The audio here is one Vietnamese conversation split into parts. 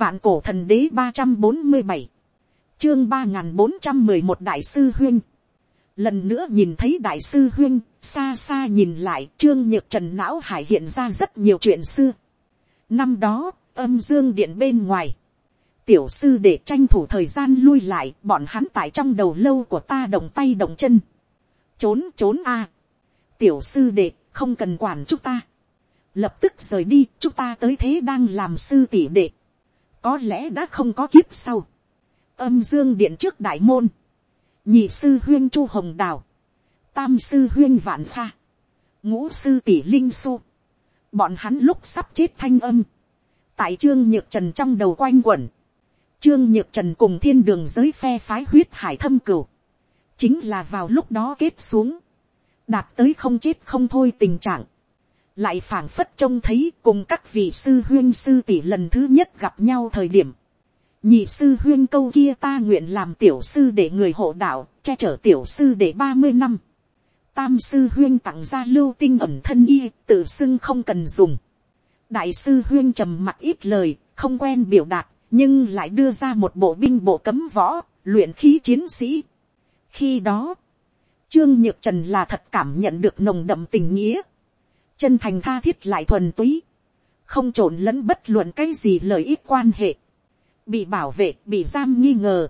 vạn cổ thần đế ba trăm bốn mươi bảy, chương ba n g h n bốn trăm mười một đại sư huyên. lần nữa nhìn thấy đại sư huyên, xa xa nhìn lại trương nhược trần não hải hiện ra rất nhiều chuyện xưa. năm đó, âm dương điện bên ngoài, tiểu sư để tranh thủ thời gian lui lại bọn hắn tại trong đầu lâu của ta động tay động chân. trốn trốn a. tiểu sư đệ không cần quản chúng ta lập tức rời đi, chúng ta tới thế đang làm sư tỷ đệ, có lẽ đã không có kiếp sau, âm dương điện trước đại môn, nhị sư huyên chu hồng đào, tam sư huyên vạn pha, ngũ sư tỷ linh su, bọn hắn lúc sắp chết thanh âm, tại trương nhược trần trong đầu quanh quẩn, trương nhược trần cùng thiên đường giới phe phái huyết hải thâm cửu, chính là vào lúc đó kết xuống, đạt tới không chết không thôi tình trạng, lại phảng phất trông thấy cùng các vị sư huyên sư tỷ lần thứ nhất gặp nhau thời điểm. nhị sư huyên câu kia ta nguyện làm tiểu sư để người hộ đạo, che chở tiểu sư để ba mươi năm. tam sư huyên tặng ra lưu tinh ẩm thân y, tự xưng không cần dùng. đại sư huyên trầm mặc ít lời, không quen biểu đạt, nhưng lại đưa ra một bộ binh bộ cấm võ, luyện khí chiến sĩ. khi đó, trương nhược trần là thật cảm nhận được nồng đậm tình nghĩa chân thành tha thiết lại thuần túy, không trộn lẫn bất luận cái gì lợi ích quan hệ, bị bảo vệ, bị giam nghi ngờ,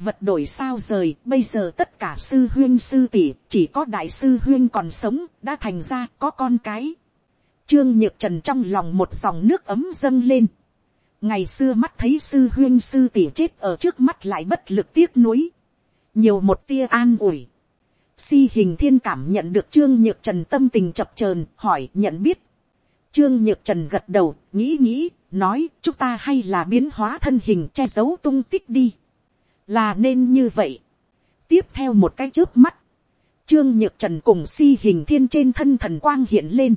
vật đổi sao rời, bây giờ tất cả sư huyên sư tỷ, chỉ có đại sư huyên còn sống, đã thành ra có con cái. Trương nhược trần trong lòng một dòng nước ấm dâng lên. ngày xưa mắt thấy sư huyên sư tỷ chết ở trước mắt lại bất lực tiếc nuối. nhiều một tia an ủi si hình thiên cảm nhận được trương nhược trần tâm tình chập chờn hỏi nhận biết. trương nhược trần gật đầu nghĩ nghĩ nói chúng ta hay là biến hóa thân hình che giấu tung tích đi. là nên như vậy. tiếp theo một cái trước mắt, trương nhược trần cùng si hình thiên trên thân thần quang hiện lên.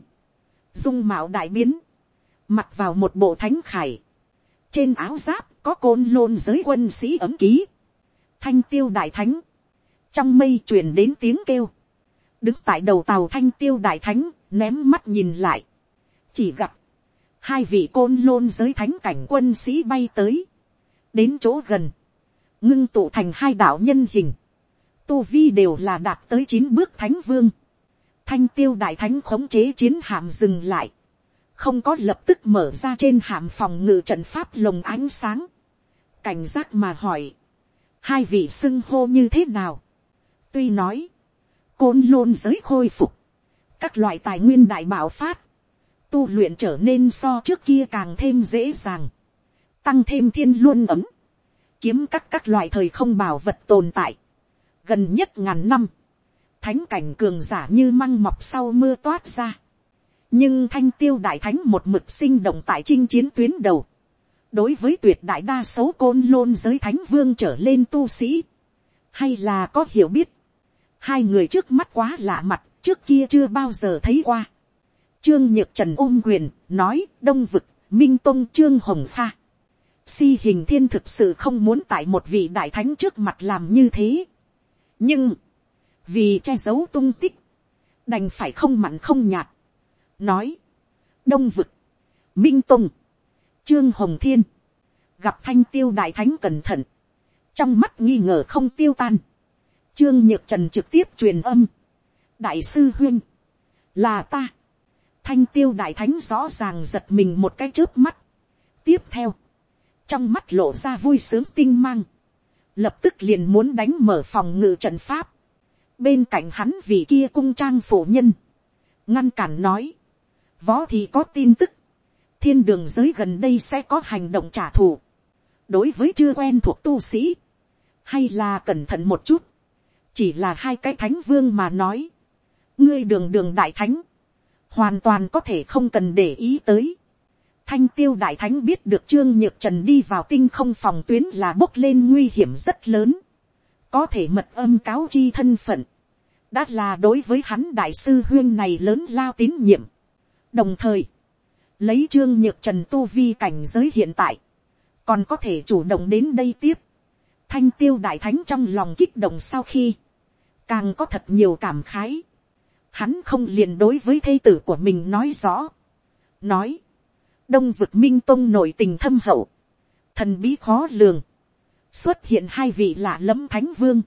dung mạo đại biến, mặc vào một bộ thánh khải. trên áo giáp có côn lôn giới quân sĩ ấm ký. thanh tiêu đại thánh trong mây truyền đến tiếng kêu, đứng tại đầu tàu thanh tiêu đại thánh, ném mắt nhìn lại, chỉ gặp, hai vị côn lôn giới thánh cảnh quân sĩ bay tới, đến chỗ gần, ngưng tụ thành hai đạo nhân hình, tu vi đều là đạt tới chín bước thánh vương, thanh tiêu đại thánh khống chế chiến hạm dừng lại, không có lập tức mở ra trên hạm phòng ngự trận pháp lồng ánh sáng, cảnh giác mà hỏi, hai vị xưng hô như thế nào, Tuy nói, côn lôn giới khôi phục, các loại tài nguyên đại bảo phát, tu luyện trở nên so trước kia càng thêm dễ dàng, tăng thêm thiên luân ấm, kiếm các các loại thời không bảo vật tồn tại, gần nhất ngàn năm, thánh cảnh cường giả như măng mọc sau mưa toát ra, nhưng thanh tiêu đại thánh một mực sinh động tại chinh chiến tuyến đầu, đối với tuyệt đại đa số côn lôn giới thánh vương trở lên tu sĩ, hay là có hiểu biết, hai người trước mắt quá lạ mặt, trước kia chưa bao giờ thấy qua. Trương Nhược Trần ôm quyền, nói, đông vực, minh tông trương hồng pha. Si hình thiên thực sự không muốn tại một vị đại thánh trước mặt làm như thế. Nhưng, vì che giấu tung tích, đành phải không mặn không nhạt. Nói, đông vực, minh tông trương hồng thiên, gặp thanh tiêu đại thánh cẩn thận, trong mắt nghi ngờ không tiêu tan Trương Nhược Trần trực tiếp truyền âm. Đại sư Huyên. Là ta. Thanh tiêu đại thánh rõ ràng giật mình một cái trước mắt. Tiếp theo. Trong mắt lộ ra vui sướng tinh mang. Lập tức liền muốn đánh mở phòng ngự trận pháp. Bên cạnh hắn vì kia cung trang phổ nhân. Ngăn cản nói. Võ thì có tin tức. Thiên đường giới gần đây sẽ có hành động trả thù. Đối với chưa quen thuộc tu sĩ. Hay là cẩn thận một chút chỉ là hai cái thánh vương mà nói, ngươi đường đường đại thánh, hoàn toàn có thể không cần để ý tới. Thanh tiêu đại thánh biết được trương nhược trần đi vào tinh không phòng tuyến là bốc lên nguy hiểm rất lớn, có thể mật âm cáo chi thân phận, đã là đối với hắn đại sư huyên này lớn lao tín nhiệm. đồng thời, lấy trương nhược trần tu vi cảnh giới hiện tại, còn có thể chủ động đến đây tiếp. Thanh tiêu đại thánh trong lòng kích động sau khi, càng có thật nhiều cảm khái. Hắn không liền đối với thê tử của mình nói rõ. Nói, đông vực minh tông nổi tình thâm hậu. thần bí khó lường, xuất hiện hai vị lạ lẫm thánh vương,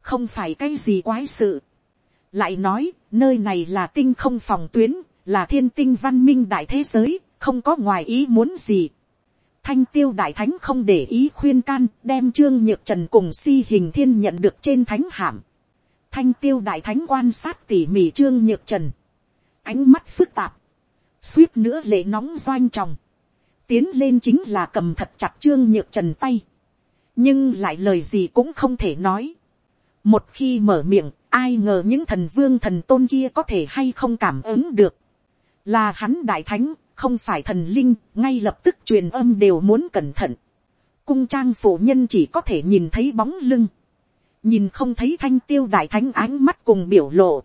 không phải cái gì quái sự. lại nói, nơi này là tinh không phòng tuyến, là thiên tinh văn minh đại thế giới, không có ngoài ý muốn gì. Thanh tiêu đại thánh không để ý khuyên can, đem trương nhược trần cùng si hình thiên nhận được trên thánh hạm. Thanh tiêu đại thánh quan sát tỉ mỉ trương nhược trần. Ánh mắt phức tạp. Suýt nữa lệ nóng doanh tròng. Tiến lên chính là cầm thật chặt trương nhược trần tay. Nhưng lại lời gì cũng không thể nói. Một khi mở miệng, ai ngờ những thần vương thần tôn kia có thể hay không cảm ứng được. Là hắn đại thánh, không phải thần linh, ngay lập tức truyền âm đều muốn cẩn thận. Cung trang phụ nhân chỉ có thể nhìn thấy bóng lưng. Nhìn không thấy thanh tiêu đại thánh ánh mắt cùng biểu lộ.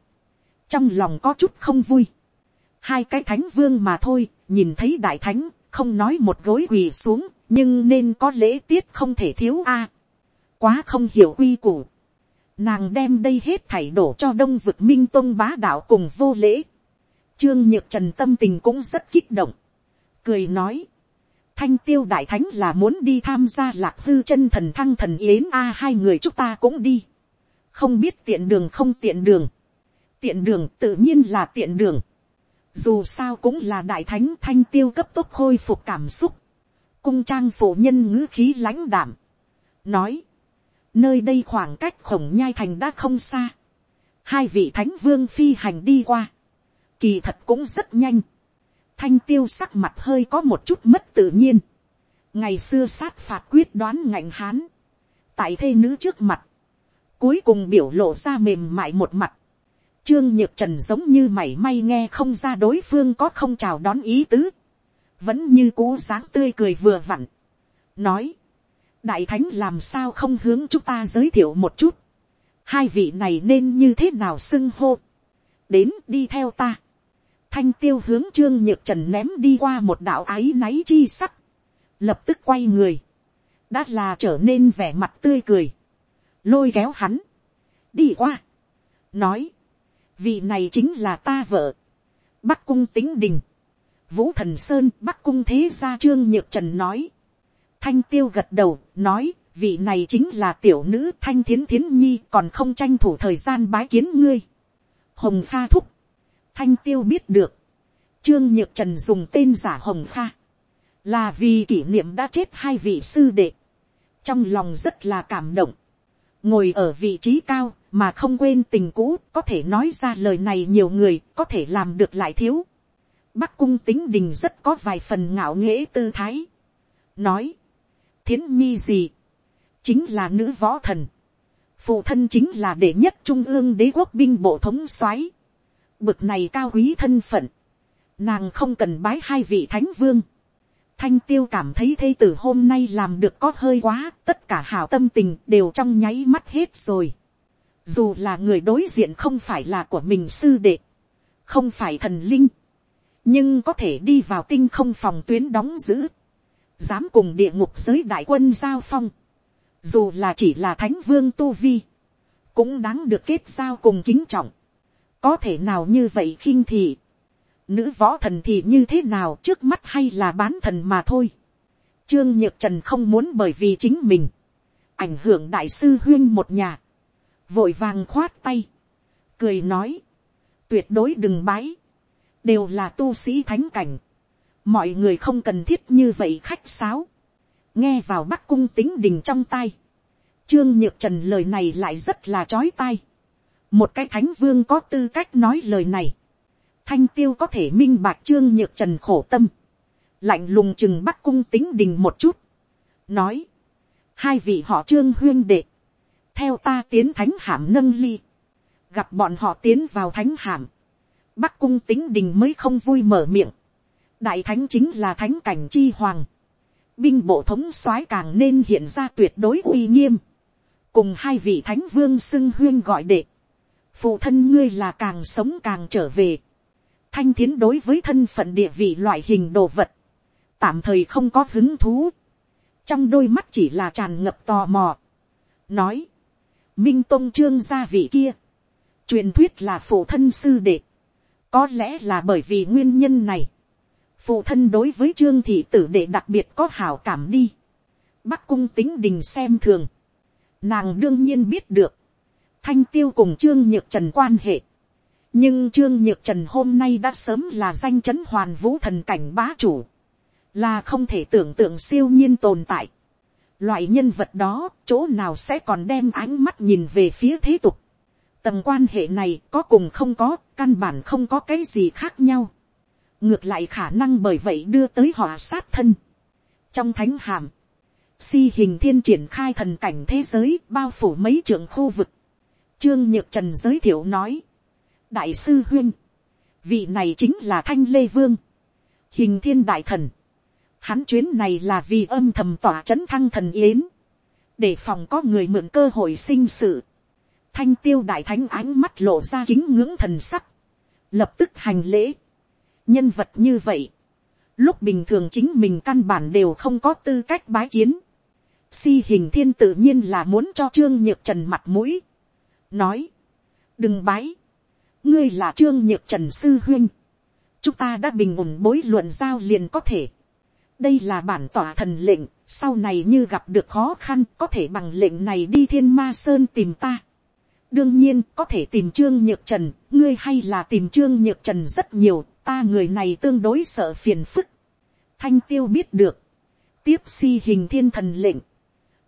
Trong lòng có chút không vui. Hai cái thánh vương mà thôi, nhìn thấy đại thánh, không nói một gối quỳ xuống, nhưng nên có lễ tiết không thể thiếu a. À, quá không hiểu quy củ. Nàng đem đây hết thảy đổ cho đông vực minh tôn bá đạo cùng vô lễ. Trương Nhược Trần tâm tình cũng rất kích động. Cười nói. Thanh tiêu đại thánh là muốn đi tham gia lạc hư chân thần thăng thần yến a, hai người chúng ta cũng đi. Không biết tiện đường không tiện đường. Tiện đường tự nhiên là tiện đường. Dù sao cũng là đại thánh thanh tiêu cấp tốc khôi phục cảm xúc. Cung trang phổ nhân ngữ khí lãnh đảm. Nói. Nơi đây khoảng cách khổng nhai thành đã không xa. Hai vị thánh vương phi hành đi qua kỳ thật cũng rất nhanh thanh tiêu sắc mặt hơi có một chút mất tự nhiên. ngày xưa sát phạt quyết đoán ngạnh hán. tại thê nữ trước mặt. cuối cùng biểu lộ ra mềm mại một mặt. trương nhược trần giống như mảy may nghe không ra đối phương có không chào đón ý tứ. vẫn như cú sáng tươi cười vừa vặn. nói. đại thánh làm sao không hướng chúng ta giới thiệu một chút. hai vị này nên như thế nào xưng hô. đến đi theo ta thanh tiêu hướng trương nhược trần ném đi qua một đạo áy náy chi sắc, lập tức quay người, đã là trở nên vẻ mặt tươi cười, lôi kéo hắn, đi qua, nói, vị này chính là ta vợ, bắc cung tính đình, vũ thần sơn bắc cung thế gia trương nhược trần nói, thanh tiêu gật đầu, nói, vị này chính là tiểu nữ thanh thiến thiến nhi còn không tranh thủ thời gian bái kiến ngươi, hồng pha thúc, thanh tiêu biết được, trương nhược trần dùng tên giả hồng kha, là vì kỷ niệm đã chết hai vị sư đệ, trong lòng rất là cảm động, ngồi ở vị trí cao mà không quên tình cũ có thể nói ra lời này nhiều người có thể làm được lại thiếu. Bắc cung tính đình rất có vài phần ngạo nghễ tư thái. Nói, thiến nhi gì, chính là nữ võ thần. Phụ thân chính là đệ nhất trung ương đế quốc binh bộ thống soái bực này cao quý thân phận, nàng không cần bái hai vị thánh vương. thanh tiêu cảm thấy thê tử hôm nay làm được có hơi quá, tất cả hảo tâm tình đều trong nháy mắt hết rồi. dù là người đối diện không phải là của mình sư đệ, không phải thần linh, nhưng có thể đi vào tinh không phòng tuyến đóng giữ, dám cùng địa ngục giới đại quân giao phong, dù là chỉ là thánh vương tu vi, cũng đáng được kết giao cùng kính trọng có thể nào như vậy khinh thị, nữ võ thần thì như thế nào trước mắt hay là bán thần mà thôi. Trương nhược trần không muốn bởi vì chính mình, ảnh hưởng đại sư huyên một nhà, vội vàng khoát tay, cười nói, tuyệt đối đừng bái, đều là tu sĩ thánh cảnh, mọi người không cần thiết như vậy khách sáo, nghe vào bắc cung tính đình trong tay, trương nhược trần lời này lại rất là chói tai, một cái thánh vương có tư cách nói lời này, thanh tiêu có thể minh bạc trương nhược trần khổ tâm, lạnh lùng chừng bắc cung tính đình một chút, nói, hai vị họ trương huyên đệ, theo ta tiến thánh hàm nâng ly, gặp bọn họ tiến vào thánh hàm, bắc cung tính đình mới không vui mở miệng, đại thánh chính là thánh cảnh chi hoàng, binh bộ thống soái càng nên hiện ra tuyệt đối uy nghiêm, cùng hai vị thánh vương xưng huyên gọi đệ, phụ thân ngươi là càng sống càng trở về. thanh thiến đối với thân phận địa vị loại hình đồ vật, tạm thời không có hứng thú, trong đôi mắt chỉ là tràn ngập tò mò. nói, minh tôn trương gia vị kia, truyền thuyết là phụ thân sư đệ, có lẽ là bởi vì nguyên nhân này, phụ thân đối với trương thị tử đệ đặc biệt có hảo cảm đi. bắc cung tính đình xem thường, nàng đương nhiên biết được, thanh tiêu cùng trương nhược trần quan hệ, nhưng trương nhược trần hôm nay đã sớm là danh chấn hoàn vũ thần cảnh bá chủ, là không thể tưởng tượng siêu nhiên tồn tại. Loại nhân vật đó, chỗ nào sẽ còn đem ánh mắt nhìn về phía thế tục. Tầng quan hệ này có cùng không có, căn bản không có cái gì khác nhau. Ngược lại khả năng bởi vậy đưa tới họ sát thân. Trong thánh hàm, si hình thiên triển khai thần cảnh thế giới bao phủ mấy trường khu vực. Trương Nhược Trần giới thiệu nói. Đại sư Huyên, vị này chính là Thanh Lê Vương, hình thiên đại thần Hắn chuyến này là vì âm thầm tỏa chấn thăng thần yến. Để phòng có người mượn cơ hội sinh sự. Thanh tiêu đại thánh ánh mắt lộ ra kính ngưỡng thần sắc. Lập tức hành lễ. Nhân vật như vậy. Lúc bình thường chính mình căn bản đều không có tư cách bái kiến. Si hình thiên tự nhiên là muốn cho Trương Nhược Trần mặt mũi. Nói. Đừng bái. Ngươi là Trương Nhược Trần Sư Huyên. Chúng ta đã bình ổn bối luận giao liền có thể đây là bản tỏa thần lệnh, sau này như gặp được khó khăn có thể bằng lệnh này đi thiên ma sơn tìm ta. đương nhiên có thể tìm trương nhược trần, ngươi hay là tìm trương nhược trần rất nhiều, ta người này tương đối sợ phiền phức. thanh tiêu biết được, tiếp si hình thiên thần lệnh,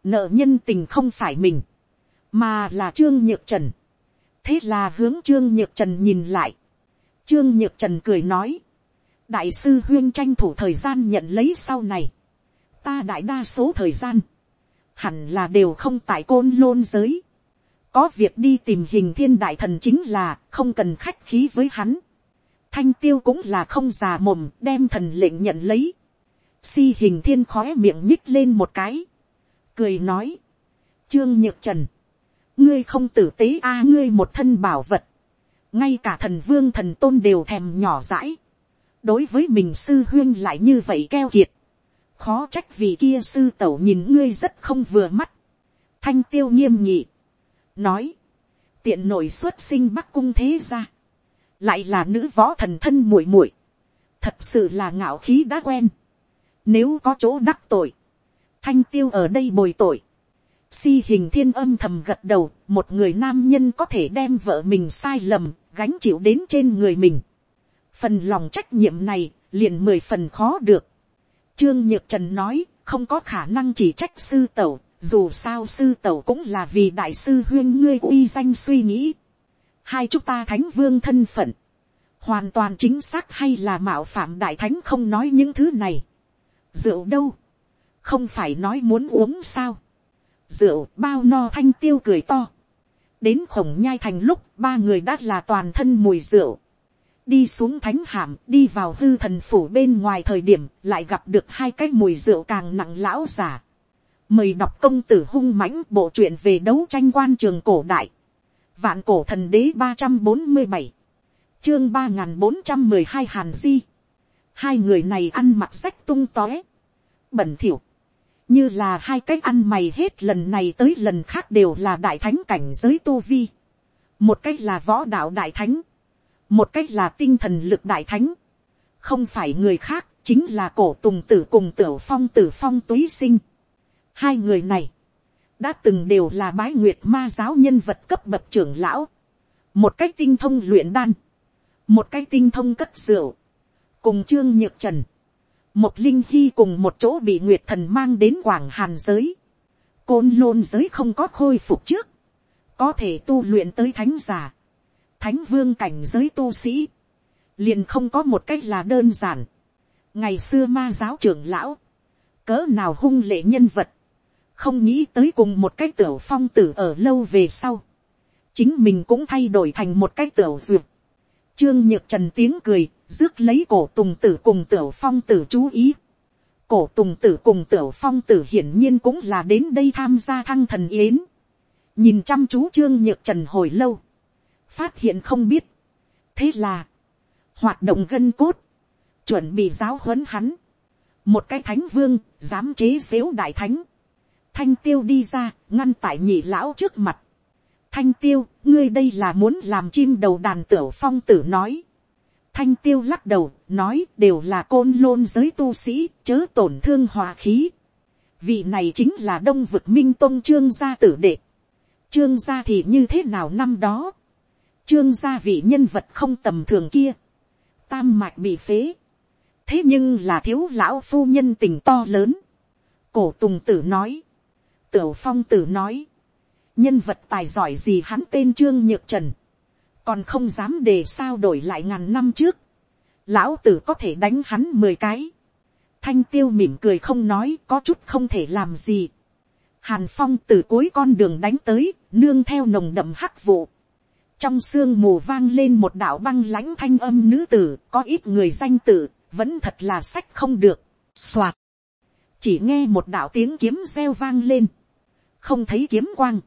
nợ nhân tình không phải mình, mà là trương nhược trần. thế là hướng trương nhược trần nhìn lại, trương nhược trần cười nói, đại sư huyên tranh thủ thời gian nhận lấy sau này. ta đại đa số thời gian, hẳn là đều không tại côn lôn giới. có việc đi tìm hình thiên đại thần chính là không cần khách khí với hắn. thanh tiêu cũng là không già mồm đem thần lệnh nhận lấy. si hình thiên khói miệng nhích lên một cái. cười nói. trương nhược trần ngươi không tử tế a ngươi một thân bảo vật. ngay cả thần vương thần tôn đều thèm nhỏ dãi. Đối với mình sư huyên lại như vậy keo kiệt, khó trách vì kia sư tẩu nhìn ngươi rất không vừa mắt, thanh tiêu nghiêm nhị, nói, tiện nội xuất sinh bắc cung thế ra, lại là nữ võ thần thân muội muội, thật sự là ngạo khí đã quen, nếu có chỗ đắc tội, thanh tiêu ở đây bồi tội, si hình thiên âm thầm gật đầu, một người nam nhân có thể đem vợ mình sai lầm, gánh chịu đến trên người mình phần lòng trách nhiệm này liền mười phần khó được. Trương Nhược Trần nói, không có khả năng chỉ trách sư tẩu, dù sao sư tẩu cũng là vì đại sư huyên ngươi uy danh suy nghĩ. Hai chúng ta thánh vương thân phận, hoàn toàn chính xác hay là mạo phạm đại thánh không nói những thứ này. Rượu đâu, không phải nói muốn uống sao. Rượu bao no thanh tiêu cười to. Đến khổng nhai thành lúc, ba người đã là toàn thân mùi rượu đi xuống thánh hàm đi vào hư thần phủ bên ngoài thời điểm, lại gặp được hai cái mùi rượu càng nặng lão giả. mời đọc công tử hung mãnh bộ truyện về đấu tranh quan trường cổ đại. vạn cổ thần đế ba trăm bốn mươi bảy chương ba n bốn trăm mười hai hàn di. hai người này ăn mặc sách tung tóe. bẩn thỉu như là hai cái ăn mày hết lần này tới lần khác đều là đại thánh cảnh giới tu vi. một cách là võ đạo đại thánh. Một cách là tinh thần lực đại thánh, không phải người khác, chính là cổ tùng tử cùng tiểu phong tử phong túy sinh. Hai người này, đã từng đều là bái nguyệt ma giáo nhân vật cấp bậc trưởng lão, một cách tinh thông luyện đan, một cách tinh thông cất rượu, cùng trương nhược trần, một linh hy cùng một chỗ bị nguyệt thần mang đến quảng hàn giới, côn lôn giới không có khôi phục trước, có thể tu luyện tới thánh giả, thánh vương cảnh giới tu sĩ, liền không có một cách là đơn giản. ngày xưa ma giáo trưởng lão, cỡ nào hung lệ nhân vật, không nghĩ tới cùng một cái tiểu phong tử ở lâu về sau, chính mình cũng thay đổi thành một cái tiểu duyệt. Trương nhược trần tiếng cười, rước lấy cổ tùng tử cùng tiểu phong tử chú ý. Cổ tùng tử cùng tiểu phong tử hiển nhiên cũng là đến đây tham gia thăng thần yến. Nhìn chăm chú trương nhược trần hồi lâu phát hiện không biết. thế là, hoạt động gân cốt, chuẩn bị giáo huấn hắn. một cái thánh vương, dám chế xếu đại thánh. thanh tiêu đi ra, ngăn tại nhị lão trước mặt thanh tiêu, ngươi đây là muốn làm chim đầu đàn tiểu phong tử nói. thanh tiêu lắc đầu, nói đều là côn lôn giới tu sĩ, chớ tổn thương hòa khí. vị này chính là đông vực minh tôn trương gia tử đệ. trương gia thì như thế nào năm đó. trương gia vị nhân vật không tầm thường kia. tam mạch bị phế. thế nhưng là thiếu lão phu nhân tình to lớn. cổ tùng tử nói. tiểu phong tử nói nhân vật tài giỏi gì hắn tên trương nhược trần. còn không dám để sao đổi lại ngàn năm trước. lão tử có thể đánh hắn mười cái Thanh tiêu mỉm cười không nói có chút không thể làm gì. Hàn phong từ cuối con đường đánh tới, nương theo nồng đậm hắc vụ. Trong sương mù vang lên một đạo băng lãnh thanh âm nữ tử, có ít người danh tử, vẫn thật là sách không được. soạt, Chỉ nghe một đạo tiếng kiếm reo vang lên. Không thấy kiếm quang.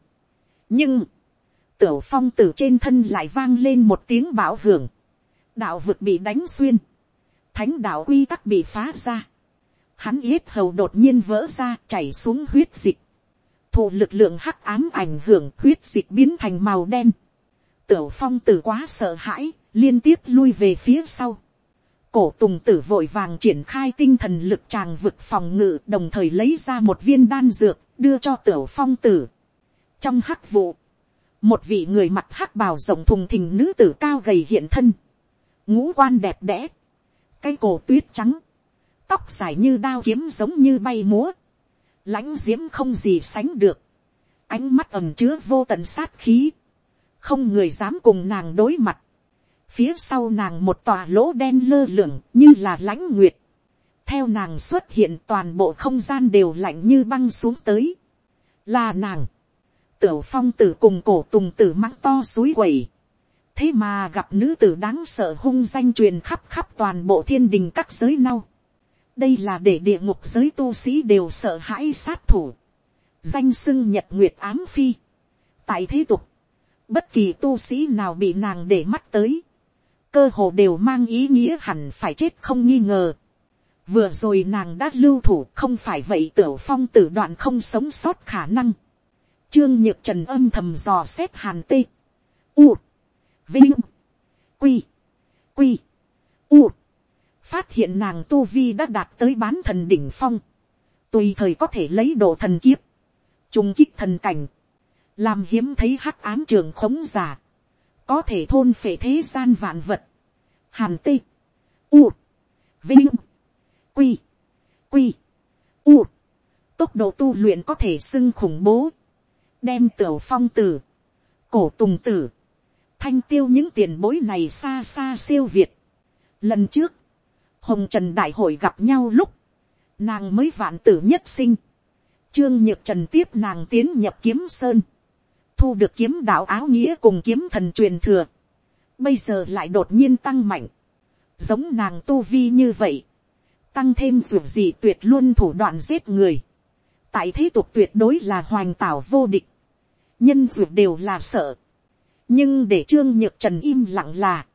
Nhưng, tiểu phong tử trên thân lại vang lên một tiếng bảo hưởng. Đạo vực bị đánh xuyên. Thánh đạo quy tắc bị phá ra hắn yết hầu đột nhiên vỡ ra chảy xuống huyết dịch, thụ lực lượng hắc ám ảnh hưởng huyết dịch biến thành màu đen, tiểu phong tử quá sợ hãi, liên tiếp lui về phía sau, cổ tùng tử vội vàng triển khai tinh thần lực tràng vực phòng ngự đồng thời lấy ra một viên đan dược đưa cho tiểu phong tử trong hắc vụ, một vị người mặt hắc bào rộng thùng thình nữ tử cao gầy hiện thân, ngũ quan đẹp đẽ, cái cổ tuyết trắng, tóc dài như đao kiếm giống như bay múa, lãnh diễm không gì sánh được, ánh mắt ẩm chứa vô tận sát khí, không người dám cùng nàng đối mặt, phía sau nàng một tòa lỗ đen lơ lửng như là lãnh nguyệt, theo nàng xuất hiện toàn bộ không gian đều lạnh như băng xuống tới, là nàng, tiểu phong tử cùng cổ tùng tử mắng to suối quẩy, thế mà gặp nữ tử đáng sợ hung danh truyền khắp khắp toàn bộ thiên đình các giới nau, đây là để địa ngục giới tu sĩ đều sợ hãi sát thủ, danh sưng nhật nguyệt ám phi. tại thế tục, bất kỳ tu sĩ nào bị nàng để mắt tới, cơ hồ đều mang ý nghĩa hẳn phải chết không nghi ngờ. vừa rồi nàng đã lưu thủ không phải vậy tiểu phong tử đoạn không sống sót khả năng trương nhược trần âm thầm dò xét hàn tê. u, vinh, quy, quy, u. Phát hiện nàng tu vi đã đạt tới bán thần đỉnh phong, tùy thời có thể lấy độ thần kiếp, trung kích thần cảnh, làm hiếm thấy hắc ám trường khống giả, có thể thôn phệ thế gian vạn vật, hàn tê, u, vinh, quy, quy, u, tốc độ tu luyện có thể xưng khủng bố, đem tiểu phong tử, cổ tùng tử, thanh tiêu những tiền bối này xa xa siêu việt. Lần trước, hồng trần đại hội gặp nhau lúc, nàng mới vạn tử nhất sinh, trương nhược trần tiếp nàng tiến nhập kiếm sơn, thu được kiếm đạo áo nghĩa cùng kiếm thần truyền thừa, bây giờ lại đột nhiên tăng mạnh, giống nàng tu vi như vậy, tăng thêm dù gì tuyệt luôn thủ đoạn giết người, tại thế tục tuyệt đối là hoành tảo vô địch, nhân duyệt đều là sợ, nhưng để trương nhược trần im lặng là,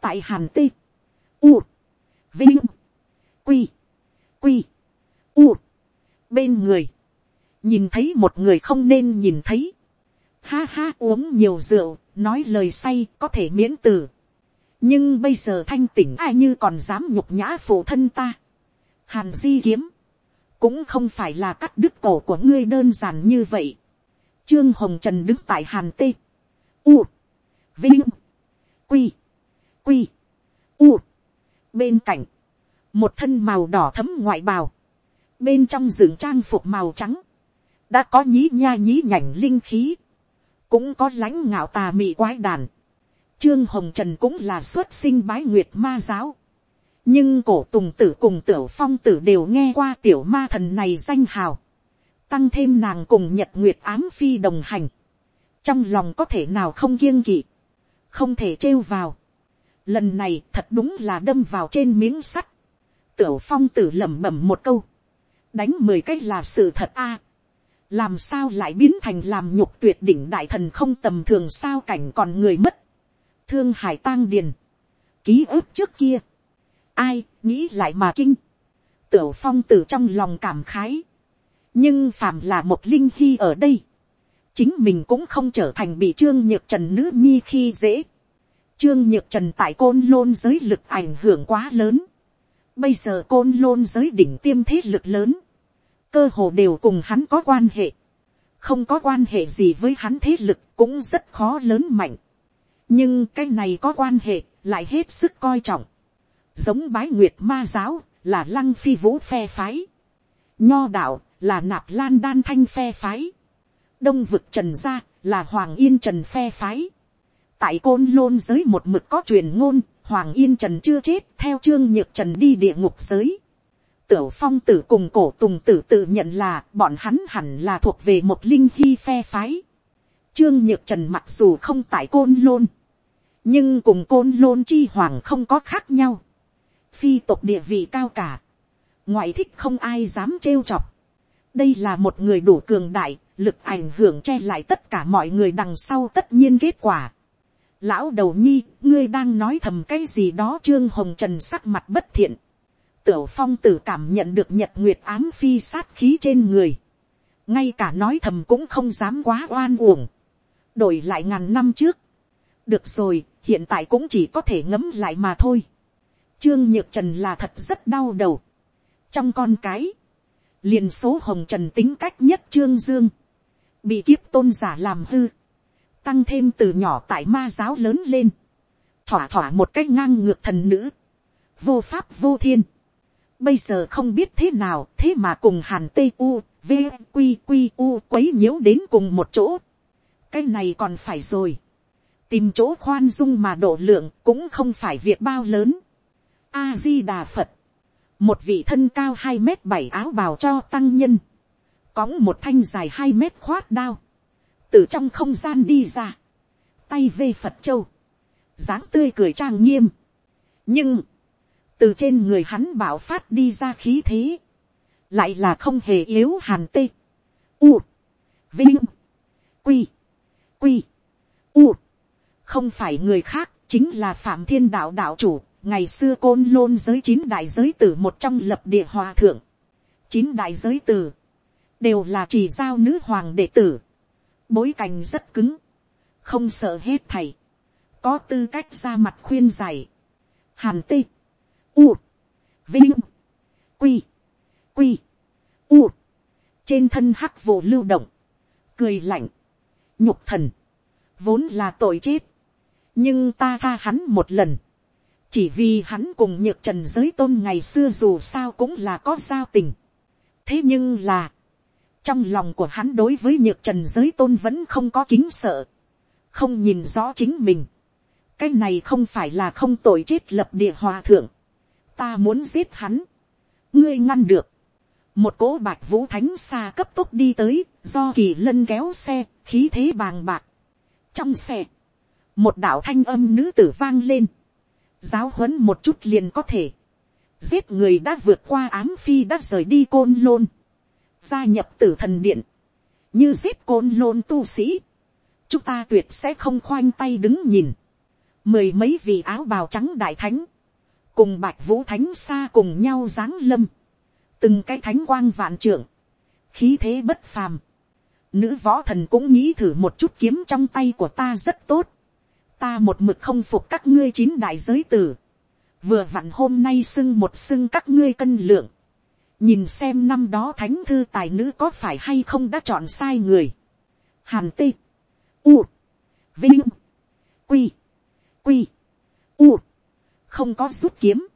tại hàn tê, u, Vinh. Quy. Quy. U. Bên người. Nhìn thấy một người không nên nhìn thấy. Ha ha uống nhiều rượu, nói lời say có thể miễn tử. Nhưng bây giờ thanh tỉnh ai như còn dám nhục nhã phụ thân ta. Hàn di kiếm. Cũng không phải là cắt đứt cổ của ngươi đơn giản như vậy. Trương Hồng Trần đứng tại Hàn Tê. U. Vinh. Quy. Quy. U Bên cạnh, một thân màu đỏ thấm ngoại bào, bên trong rừng trang phục màu trắng, đã có nhí nha nhí nhảnh linh khí, cũng có lãnh ngạo tà mị quái đàn. Trương Hồng Trần cũng là xuất sinh bái nguyệt ma giáo. Nhưng cổ tùng tử cùng tiểu phong tử đều nghe qua tiểu ma thần này danh hào. Tăng thêm nàng cùng nhật nguyệt ám phi đồng hành. Trong lòng có thể nào không kiêng kỵ. Không thể trêu vào lần này thật đúng là đâm vào trên miếng sắt. tiểu phong tử lẩm bẩm một câu, đánh mười cái là sự thật a. làm sao lại biến thành làm nhục tuyệt đỉnh đại thần không tầm thường sao cảnh còn người mất. thương hải tang điền, ký ức trước kia, ai nghĩ lại mà kinh. tiểu phong tử trong lòng cảm khái, nhưng phàm là một linh hy ở đây, chính mình cũng không trở thành bị trương nhược trần nữ nhi khi dễ. Trương Nhược Trần tại côn lôn giới lực ảnh hưởng quá lớn. Bây giờ côn lôn giới đỉnh tiêm thế lực lớn. cơ hồ đều cùng hắn có quan hệ, không có quan hệ gì với hắn thế lực cũng rất khó lớn mạnh, nhưng cái này có quan hệ lại hết sức coi trọng, giống bái nguyệt ma giáo là lăng phi vũ phe phái, nho đạo là nạp lan đan thanh phe phái, đông vực trần gia là hoàng yên trần phe phái, tại côn lôn giới một mực có truyền ngôn, hoàng yên trần chưa chết theo trương nhược trần đi địa ngục giới. Tiểu phong tử cùng cổ tùng tử tự nhận là bọn hắn hẳn là thuộc về một linh hy phe phái. Trương nhược trần mặc dù không tại côn lôn, nhưng cùng côn lôn chi hoàng không có khác nhau. Phi tộc địa vị cao cả, ngoại thích không ai dám trêu chọc đây là một người đủ cường đại, lực ảnh hưởng che lại tất cả mọi người đằng sau tất nhiên kết quả lão đầu nhi, ngươi đang nói thầm cái gì đó trương hồng trần sắc mặt bất thiện. tiểu phong tử cảm nhận được nhật nguyệt ám phi sát khí trên người. ngay cả nói thầm cũng không dám quá oan uổng. đổi lại ngàn năm trước. được rồi, hiện tại cũng chỉ có thể ngấm lại mà thôi. trương nhược trần là thật rất đau đầu. trong con cái, liền số hồng trần tính cách nhất trương dương, bị kiếp tôn giả làm hư tăng thêm từ nhỏ tại ma giáo lớn lên, thỏa thỏa một cách ngang ngược thần nữ, vô pháp vô thiên, bây giờ không biết thế nào thế mà cùng hàn tây u v q q u quấy nhiễu đến cùng một chỗ, cái này còn phải rồi, tìm chỗ khoan dung mà độ lượng cũng không phải việc bao lớn, a di đà phật, một vị thân cao hai mét bảy áo bào cho tăng nhân, cõng một thanh dài hai mét khoát đao, từ trong không gian đi ra, tay vê phật châu, dáng tươi cười trang nghiêm. nhưng, từ trên người hắn bảo phát đi ra khí thế, lại là không hề yếu hàn tê, u, vinh, quy, quy, u, không phải người khác, chính là phạm thiên đạo đạo chủ, ngày xưa côn lôn giới chín đại giới tử một trong lập địa hòa thượng, chín đại giới tử, đều là chỉ giao nữ hoàng đệ tử, bối cảnh rất cứng, không sợ hết thầy, có tư cách ra mặt khuyên giải, hàn tê, u, vinh, quy, quy, u, trên thân hắc vô lưu động, cười lạnh, nhục thần, vốn là tội chết, nhưng ta tha hắn một lần, chỉ vì hắn cùng nhược trần giới tôn ngày xưa dù sao cũng là có giao tình. thế nhưng là, trong lòng của hắn đối với nhược trần giới tôn vẫn không có kính sợ, không nhìn rõ chính mình, cái này không phải là không tội chết lập địa hòa thượng, ta muốn giết hắn, ngươi ngăn được, một cỗ bạch vũ thánh xa cấp tốc đi tới, do kỳ lân kéo xe, khí thế bàng bạc. trong xe, một đạo thanh âm nữ tử vang lên, giáo huấn một chút liền có thể, giết người đã vượt qua ám phi đã rời đi côn lôn, gia nhập tử thần điện, như giết côn lôn tu sĩ, chúng ta tuyệt sẽ không khoanh tay đứng nhìn, mười mấy vị áo bào trắng đại thánh, cùng bạch vũ thánh xa cùng nhau giáng lâm, từng cái thánh quang vạn trưởng, khí thế bất phàm, nữ võ thần cũng nghĩ thử một chút kiếm trong tay của ta rất tốt, ta một mực không phục các ngươi chín đại giới tử, vừa vặn hôm nay xưng một xưng các ngươi cân lượng, nhìn xem năm đó thánh thư tài nữ có phải hay không đã chọn sai người. hàn tê, u, vinh, quy, quy, u, không có rút kiếm,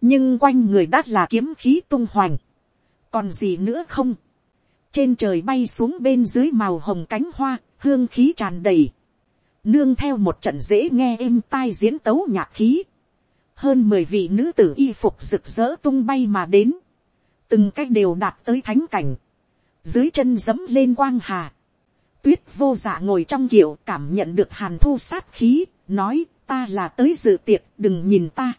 nhưng quanh người đã là kiếm khí tung hoành, còn gì nữa không, trên trời bay xuống bên dưới màu hồng cánh hoa, hương khí tràn đầy, nương theo một trận dễ nghe êm tai diễn tấu nhạc khí, hơn mười vị nữ tử y phục rực rỡ tung bay mà đến, từng cách đều đạt tới thánh cảnh, dưới chân dẫm lên quang hà, tuyết vô dạ ngồi trong kiệu cảm nhận được hàn thu sát khí, nói ta là tới dự tiệc đừng nhìn ta,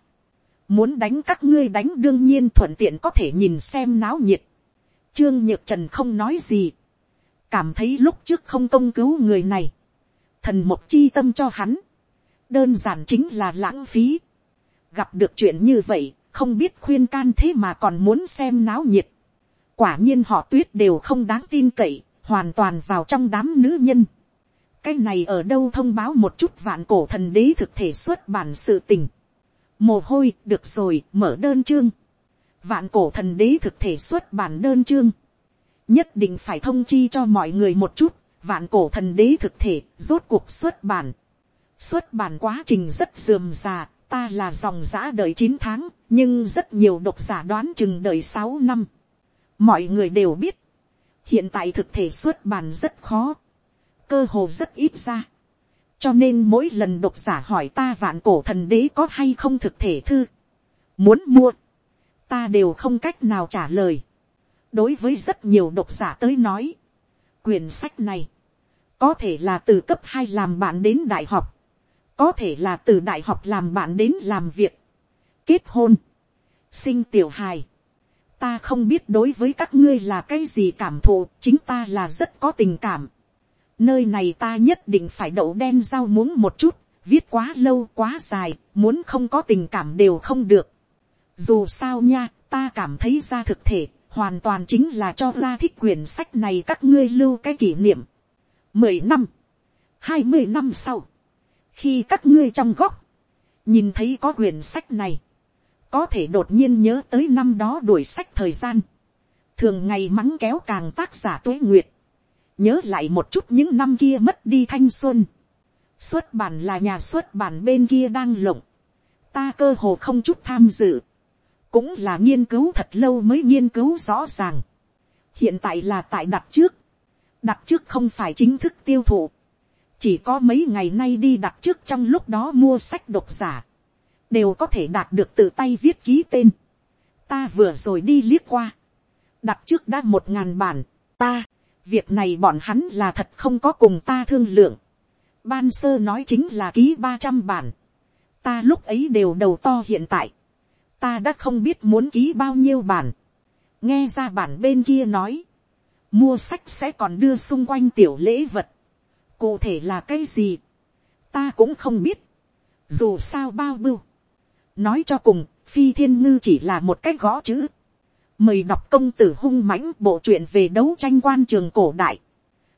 muốn đánh các ngươi đánh đương nhiên thuận tiện có thể nhìn xem náo nhiệt, trương nhược trần không nói gì, cảm thấy lúc trước không công cứu người này, thần một chi tâm cho hắn, đơn giản chính là lãng phí, gặp được chuyện như vậy, không biết khuyên can thế mà còn muốn xem náo nhiệt. quả nhiên họ tuyết đều không đáng tin cậy, hoàn toàn vào trong đám nữ nhân. cái này ở đâu thông báo một chút vạn cổ thần đế thực thể xuất bản sự tình. mồ hôi được rồi mở đơn chương. vạn cổ thần đế thực thể xuất bản đơn chương. nhất định phải thông chi cho mọi người một chút, vạn cổ thần đế thực thể, rốt cuộc xuất bản. Xuất bản quá trình rất dườm già, ta là dòng giã đợi chín tháng, nhưng rất nhiều độc giả đoán chừng đợi sáu năm. Mọi người đều biết, hiện tại thực thể xuất bản rất khó, cơ hồ rất ít ra. cho nên mỗi lần độc giả hỏi ta vạn cổ thần đế có hay không thực thể thư, muốn mua, ta đều không cách nào trả lời. đối với rất nhiều độc giả tới nói, quyển sách này, có thể là từ cấp hai làm bạn đến đại học, có thể là từ đại học làm bạn đến làm việc, kết hôn, sinh tiểu hài. Ta không biết đối với các ngươi là cái gì cảm thụ, chính ta là rất có tình cảm. Nơi này ta nhất định phải đậu đen rau muống một chút, viết quá lâu quá dài, muốn không có tình cảm đều không được. Dù sao nha, ta cảm thấy ra thực thể, hoàn toàn chính là cho ra thích quyển sách này các ngươi lưu cái kỷ niệm. Mười năm, hai mươi năm sau, khi các ngươi trong góc, nhìn thấy có quyển sách này, có thể đột nhiên nhớ tới năm đó đuổi sách thời gian, thường ngày mắng kéo càng tác giả tuế nguyệt, nhớ lại một chút những năm kia mất đi thanh xuân, xuất bản là nhà xuất bản bên kia đang lộng, ta cơ hồ không chút tham dự, cũng là nghiên cứu thật lâu mới nghiên cứu rõ ràng, hiện tại là tại đặt trước, đặt trước không phải chính thức tiêu thụ, chỉ có mấy ngày nay đi đặt trước trong lúc đó mua sách độc giả, đều có thể đạt được tự tay viết ký tên. ta vừa rồi đi liếc qua, đặt trước đã một ngàn bản, ta, việc này bọn hắn là thật không có cùng ta thương lượng. ban sơ nói chính là ký ba trăm bản, ta lúc ấy đều đầu to hiện tại, ta đã không biết muốn ký bao nhiêu bản, nghe ra bản bên kia nói, mua sách sẽ còn đưa xung quanh tiểu lễ vật, cụ thể là cái gì, ta cũng không biết, dù sao bao bưu, nói cho cùng, phi thiên ngư chỉ là một cách gõ chữ, mời đọc công tử hung mãnh bộ truyện về đấu tranh quan trường cổ đại,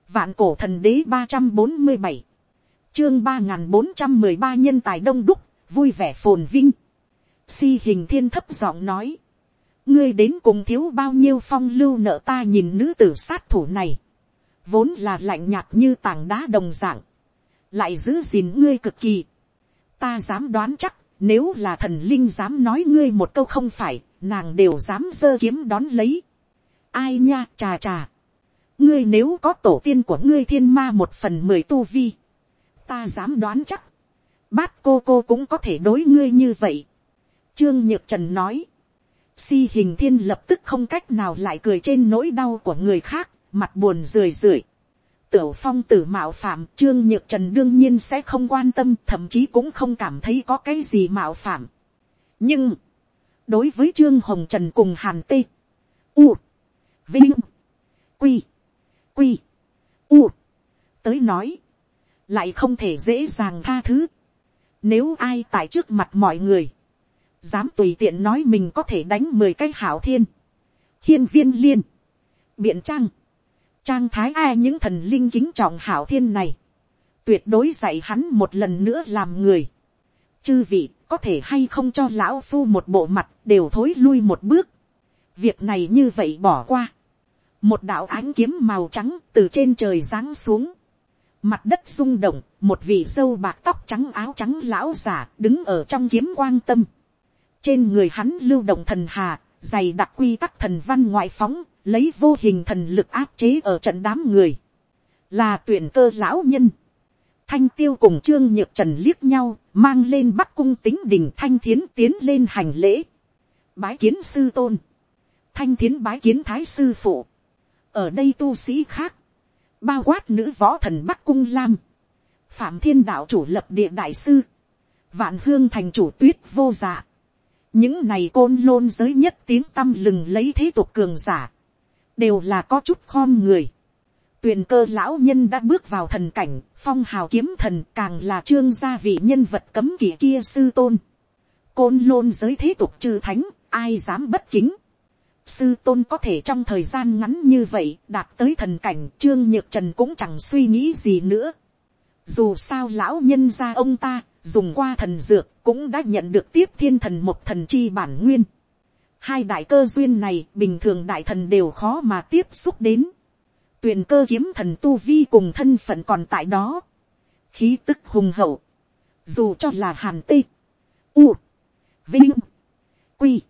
vạn cổ thần đế ba trăm bốn mươi bảy, chương ba n g h n bốn trăm mười ba nhân tài đông đúc, vui vẻ phồn vinh, si hình thiên thấp giọng nói, ngươi đến cùng thiếu bao nhiêu phong lưu nợ ta nhìn nữ tử sát thủ này, vốn là lạnh nhạt như tảng đá đồng dạng, lại giữ gìn ngươi cực kỳ. ta dám đoán chắc, nếu là thần linh dám nói ngươi một câu không phải, nàng đều dám giơ kiếm đón lấy. ai nha trà trà. ngươi nếu có tổ tiên của ngươi thiên ma một phần mười tu vi, ta dám đoán chắc, bát cô cô cũng có thể đối ngươi như vậy trương nhược trần nói, si hình thiên lập tức không cách nào lại cười trên nỗi đau của người khác mặt buồn rười rượi. Tiểu phong tử mạo phạm trương nhược trần đương nhiên sẽ không quan tâm thậm chí cũng không cảm thấy có cái gì mạo phạm. nhưng, đối với trương hồng trần cùng hàn tê, u, vinh, quy, quy, u, tới nói, lại không thể dễ dàng tha thứ. Nếu ai tại trước mặt mọi người, dám tùy tiện nói mình có thể đánh mười cái hảo thiên, hiên viên liên, biện trang, Trang thái ai những thần linh kính trọng hảo thiên này. Tuyệt đối dạy hắn một lần nữa làm người. Chư vị có thể hay không cho lão phu một bộ mặt đều thối lui một bước. Việc này như vậy bỏ qua. Một đạo ánh kiếm màu trắng từ trên trời giáng xuống. Mặt đất rung động, một vị dâu bạc tóc trắng áo trắng lão giả đứng ở trong kiếm quang tâm. Trên người hắn lưu động thần hà, dày đặc quy tắc thần văn ngoại phóng, lấy vô hình thần lực áp chế ở trận đám người, là tuyển cơ lão nhân. Thanh tiêu cùng trương nhược trần liếc nhau, mang lên bắc cung tính đình thanh thiến tiến lên hành lễ. Bái kiến sư tôn. Thanh thiến bái kiến thái sư phụ. Ở đây tu sĩ khác. Bao quát nữ võ thần bắc cung lam. Phạm thiên đạo chủ lập địa đại sư. Vạn hương thành chủ tuyết vô dạ. Những này côn lôn giới nhất tiếng tâm lừng lấy thế tục cường giả đều là có chút khom người. Tuyền cơ lão nhân đã bước vào thần cảnh, phong hào kiếm thần càng là trương gia vị nhân vật cấm kỵ kia sư tôn. Côn lôn giới thế tục trừ thánh, ai dám bất kính. Sư tôn có thể trong thời gian ngắn như vậy đạt tới thần cảnh trương nhược trần cũng chẳng suy nghĩ gì nữa. Dù sao lão nhân gia ông ta dùng qua thần dược cũng đã nhận được tiếp thiên thần một thần chi bản nguyên Hai đại cơ duyên này bình thường đại thần đều khó mà tiếp xúc đến. Tuyền cơ kiếm thần tu vi cùng thân phận còn tại đó. Khí tức hùng hậu. Dù cho là hàn tê. U. Vinh. Quy.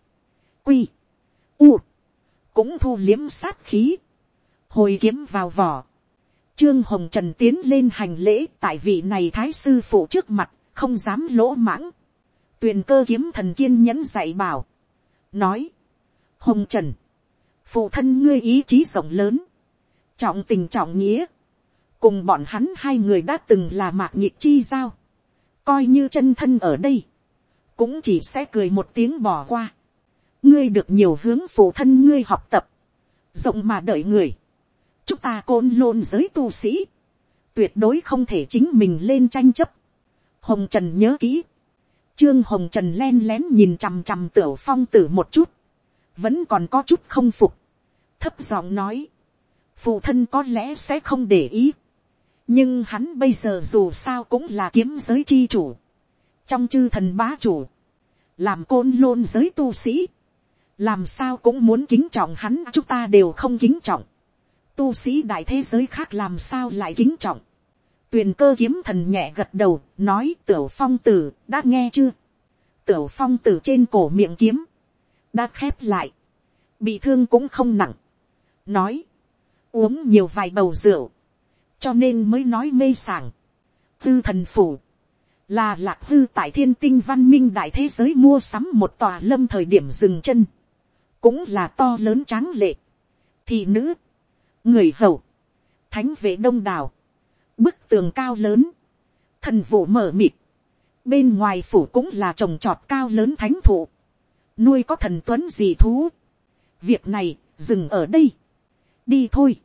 Quy. U. Cũng thu liếm sát khí. Hồi kiếm vào vỏ. Trương Hồng Trần tiến lên hành lễ tại vị này thái sư phụ trước mặt, không dám lỗ mãng. Tuyền cơ kiếm thần kiên nhẫn dạy bảo. Nói. Hồng Trần. Phụ thân ngươi ý chí rộng lớn. Trọng tình trọng nghĩa. Cùng bọn hắn hai người đã từng là mạc nhịp chi giao. Coi như chân thân ở đây. Cũng chỉ sẽ cười một tiếng bỏ qua. Ngươi được nhiều hướng phụ thân ngươi học tập. Rộng mà đợi người chúng ta côn lôn giới tu sĩ, tuyệt đối không thể chính mình lên tranh chấp hồng trần nhớ kỹ, trương hồng trần len lén nhìn chằm chằm tiểu phong tử một chút, vẫn còn có chút không phục, thấp giọng nói, phụ thân có lẽ sẽ không để ý, nhưng hắn bây giờ dù sao cũng là kiếm giới chi chủ, trong chư thần bá chủ, làm côn lôn giới tu sĩ, làm sao cũng muốn kính trọng hắn. Chúng ta đều không kính trọng, tu sĩ đại thế giới khác làm sao lại kính trọng tuyền cơ kiếm thần nhẹ gật đầu, nói tiểu phong tử, đã nghe chưa. tiểu phong tử trên cổ miệng kiếm, đã khép lại, bị thương cũng không nặng. nói, uống nhiều vài bầu rượu, cho nên mới nói mê sảng. tư thần phủ, là lạc hư tại thiên tinh văn minh đại thế giới mua sắm một tòa lâm thời điểm dừng chân, cũng là to lớn tráng lệ. thị nữ, người hầu, thánh vệ đông đảo, tường cao lớn, thần vụ mở mịt, bên ngoài phủ cũng là trồng trọt cao lớn thánh thụ, nuôi có thần tuấn gì thú. việc này dừng ở đây, đi thôi,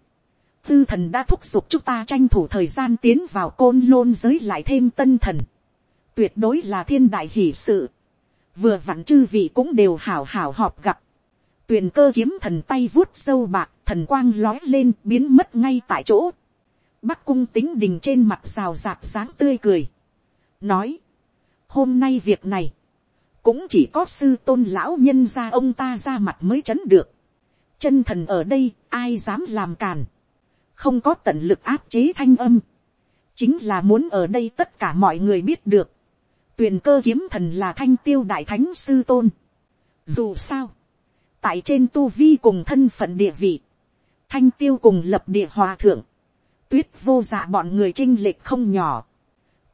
tư thần đã thúc giục chúng ta tranh thủ thời gian tiến vào côn lôn giới lại thêm tân thần, tuyệt đối là thiên đại hỷ sự, vừa vặn chư vị cũng đều hảo hảo họp gặp, tuyền cơ kiếm thần tay vuốt sâu bạc, thần quang lói lên biến mất ngay tại chỗ. Bắc cung tính đình trên mặt rào rạc dáng tươi cười. Nói. Hôm nay việc này. Cũng chỉ có sư tôn lão nhân ra ông ta ra mặt mới chấn được. Chân thần ở đây ai dám làm càn. Không có tận lực áp chế thanh âm. Chính là muốn ở đây tất cả mọi người biết được. Tuyền cơ kiếm thần là thanh tiêu đại thánh sư tôn. Dù sao tại trên tu vi cùng thân phận địa vị, thanh tiêu cùng lập địa hòa thượng, tuyết vô dạ bọn người chinh lệch không nhỏ,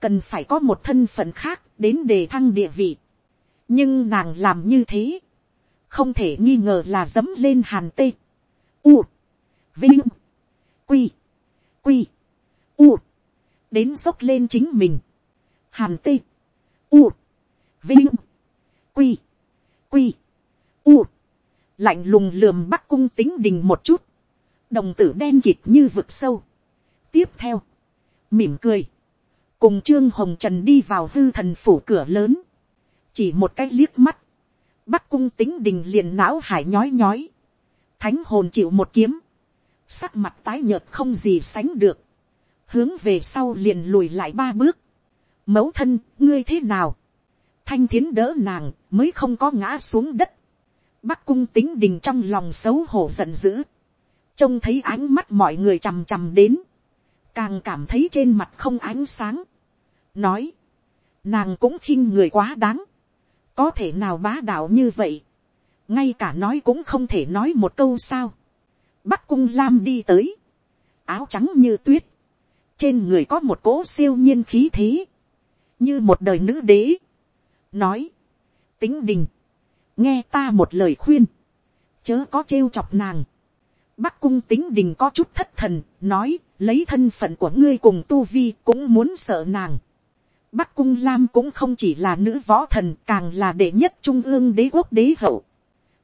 cần phải có một thân phận khác đến đề thăng địa vị. nhưng nàng làm như thế, không thể nghi ngờ là dấm lên hàn tê, u, vinh, quy, quy, u, đến dốc lên chính mình, hàn tê, u, vinh, quy, quy, u, lạnh lùng lườm bắc cung tính đình một chút, đồng tử đen kịt như vực sâu tiếp theo, mỉm cười, cùng trương hồng trần đi vào hư thần phủ cửa lớn, chỉ một cái liếc mắt, bắc cung tính đình liền não hải nhói nhói, thánh hồn chịu một kiếm, sắc mặt tái nhợt không gì sánh được, hướng về sau liền lùi lại ba bước, mẫu thân ngươi thế nào, thanh thiến đỡ nàng mới không có ngã xuống đất, bắc cung tính đình trong lòng xấu hổ giận dữ, trông thấy ánh mắt mọi người chằm chằm đến, càng cảm thấy trên mặt không ánh sáng, nói, nàng cũng khinh người quá đáng, có thể nào bá đạo như vậy, ngay cả nói cũng không thể nói một câu sao, bắc cung lam đi tới, áo trắng như tuyết, trên người có một cỗ siêu nhiên khí thế, như một đời nữ đế, nói, tính đình, nghe ta một lời khuyên, chớ có trêu chọc nàng. Bắc cung tính đình có chút thất thần, nói, lấy thân phận của ngươi cùng tu vi cũng muốn sợ nàng. Bắc cung lam cũng không chỉ là nữ võ thần, càng là đệ nhất trung ương đế quốc đế hậu.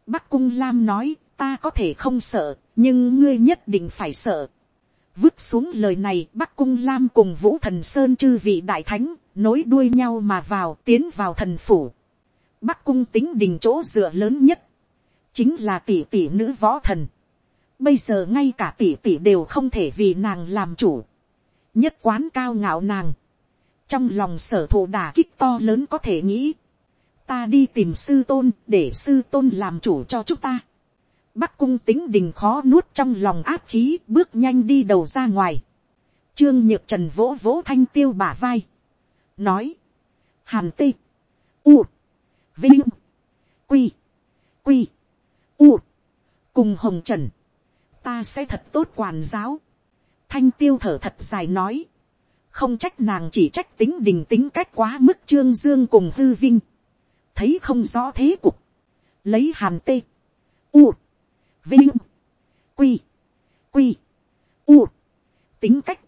Bắc cung lam nói, ta có thể không sợ, nhưng ngươi nhất định phải sợ. Vứt xuống lời này, Bắc cung lam cùng vũ thần sơn chư vị đại thánh, nối đuôi nhau mà vào, tiến vào thần phủ. Bắc cung tính đình chỗ dựa lớn nhất. Chính là tỷ tỷ nữ võ thần. Bây giờ ngay cả tỷ tỷ đều không thể vì nàng làm chủ. Nhất quán cao ngạo nàng. Trong lòng sở thụ đả kích to lớn có thể nghĩ. ta đi tìm sư tôn để sư tôn làm chủ cho chúng ta. bắc cung tính đình khó nuốt trong lòng áp khí bước nhanh đi đầu ra ngoài. trương nhược trần vỗ vỗ thanh tiêu bả vai. nói, hàn tê, u, vinh, quy, quy, u, cùng hồng trần, ta sẽ thật tốt quản giáo. thanh tiêu thở thật dài nói, không trách nàng chỉ trách tính đình tính cách quá mức trương dương cùng hư vinh, thấy không rõ thế cục, lấy hàn tê, u, vinh, quy, quy, u, tính cách,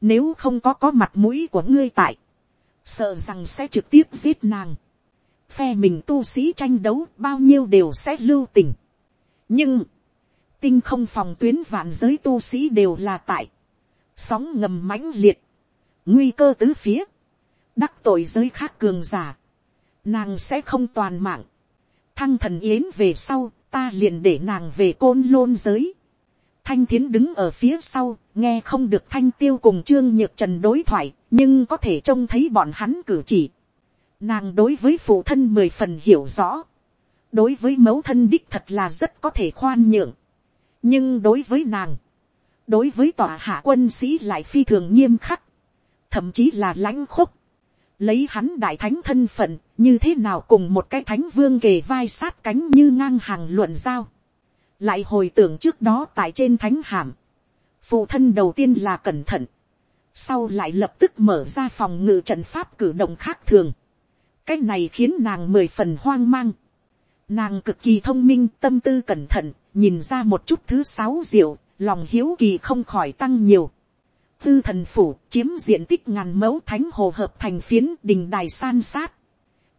nếu không có có mặt mũi của ngươi tại, sợ rằng sẽ trực tiếp giết nàng, phe mình tu sĩ tranh đấu bao nhiêu đều sẽ lưu tình, nhưng, tinh không phòng tuyến vạn giới tu sĩ đều là tại, sóng ngầm mãnh liệt, nguy cơ tứ phía, đắc tội giới khác cường giả, nàng sẽ không toàn mạng, thăng thần yến về sau, ta liền để nàng về côn lôn giới. Thanh thiến đứng ở phía sau, nghe không được thanh tiêu cùng trương nhược trần đối thoại, nhưng có thể trông thấy bọn hắn cử chỉ. Nàng đối với phụ thân mười phần hiểu rõ. đối với mẫu thân đích thật là rất có thể khoan nhượng nhưng đối với nàng, đối với tòa hạ quân sĩ lại phi thường nghiêm khắc thậm chí là lãnh khúc, lấy hắn đại thánh thân phận, như thế nào cùng một cái thánh vương kề vai sát cánh như ngang hàng luận giao. lại hồi tưởng trước đó tại trên thánh hàm, phụ thân đầu tiên là cẩn thận, sau lại lập tức mở ra phòng ngự trận pháp cử động khác thường. cái này khiến nàng mười phần hoang mang. nàng cực kỳ thông minh tâm tư cẩn thận, nhìn ra một chút thứ sáu diệu, lòng hiếu kỳ không khỏi tăng nhiều tư thần phủ chiếm diện tích ngàn mẫu thánh hồ hợp thành phiến đình đài san sát.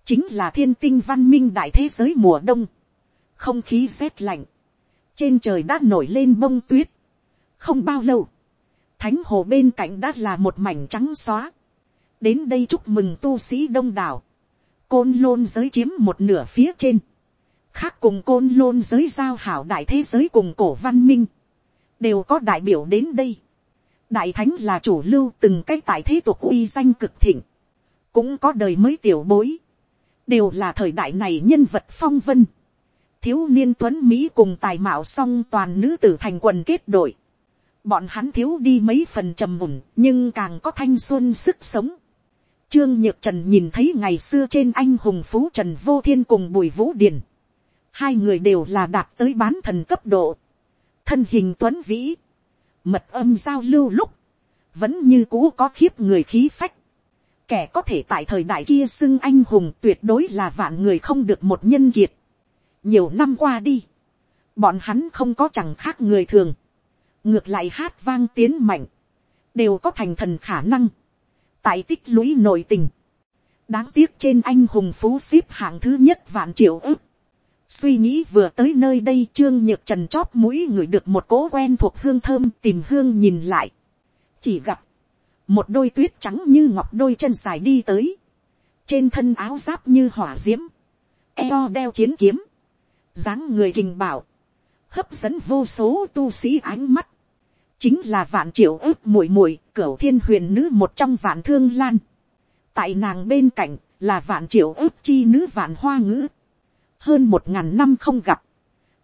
Chính là thiên tinh văn minh đại thế giới mùa đông. Không khí rét lạnh. Trên trời đã nổi lên bông tuyết. Không bao lâu. Thánh hồ bên cạnh đã là một mảnh trắng xóa. Đến đây chúc mừng tu sĩ đông đảo. Côn lôn giới chiếm một nửa phía trên. Khác cùng côn lôn giới giao hảo đại thế giới cùng cổ văn minh. Đều có đại biểu đến đây đại thánh là chủ lưu từng cái tại thế tục uy danh cực thịnh, cũng có đời mới tiểu bối, đều là thời đại này nhân vật phong vân, thiếu niên tuấn mỹ cùng tài mạo song toàn nữ tử thành quần kết đội, bọn hắn thiếu đi mấy phần trầm mùn nhưng càng có thanh xuân sức sống. Trương Nhược Trần nhìn thấy ngày xưa trên anh hùng phú Trần Vô Thiên cùng Bùi Vũ Điền. Hai người đều là đạt tới bán thần cấp độ. Thân hình tuấn vĩ mật âm giao lưu lúc, vẫn như cũ có khiếp người khí phách. Kẻ có thể tại thời đại kia xưng anh hùng tuyệt đối là vạn người không được một nhân kiệt. nhiều năm qua đi, bọn hắn không có chẳng khác người thường. ngược lại hát vang tiến mạnh, đều có thành thần khả năng. tại tích lũy nội tình, đáng tiếc trên anh hùng phú xếp hạng thứ nhất vạn triệu ức Suy nghĩ vừa tới nơi đây trương nhược trần chóp mũi ngửi được một cỗ quen thuộc hương thơm tìm hương nhìn lại. Chỉ gặp, một đôi tuyết trắng như ngọc đôi chân dài đi tới. Trên thân áo giáp như hỏa diễm. Eo đeo chiến kiếm. dáng người kình bảo. Hấp dẫn vô số tu sĩ ánh mắt. Chính là vạn triệu ước muội muội, cửu thiên huyền nữ một trong vạn thương lan. Tại nàng bên cạnh là vạn triệu ước chi nữ vạn hoa ngữ hơn một ngàn năm không gặp,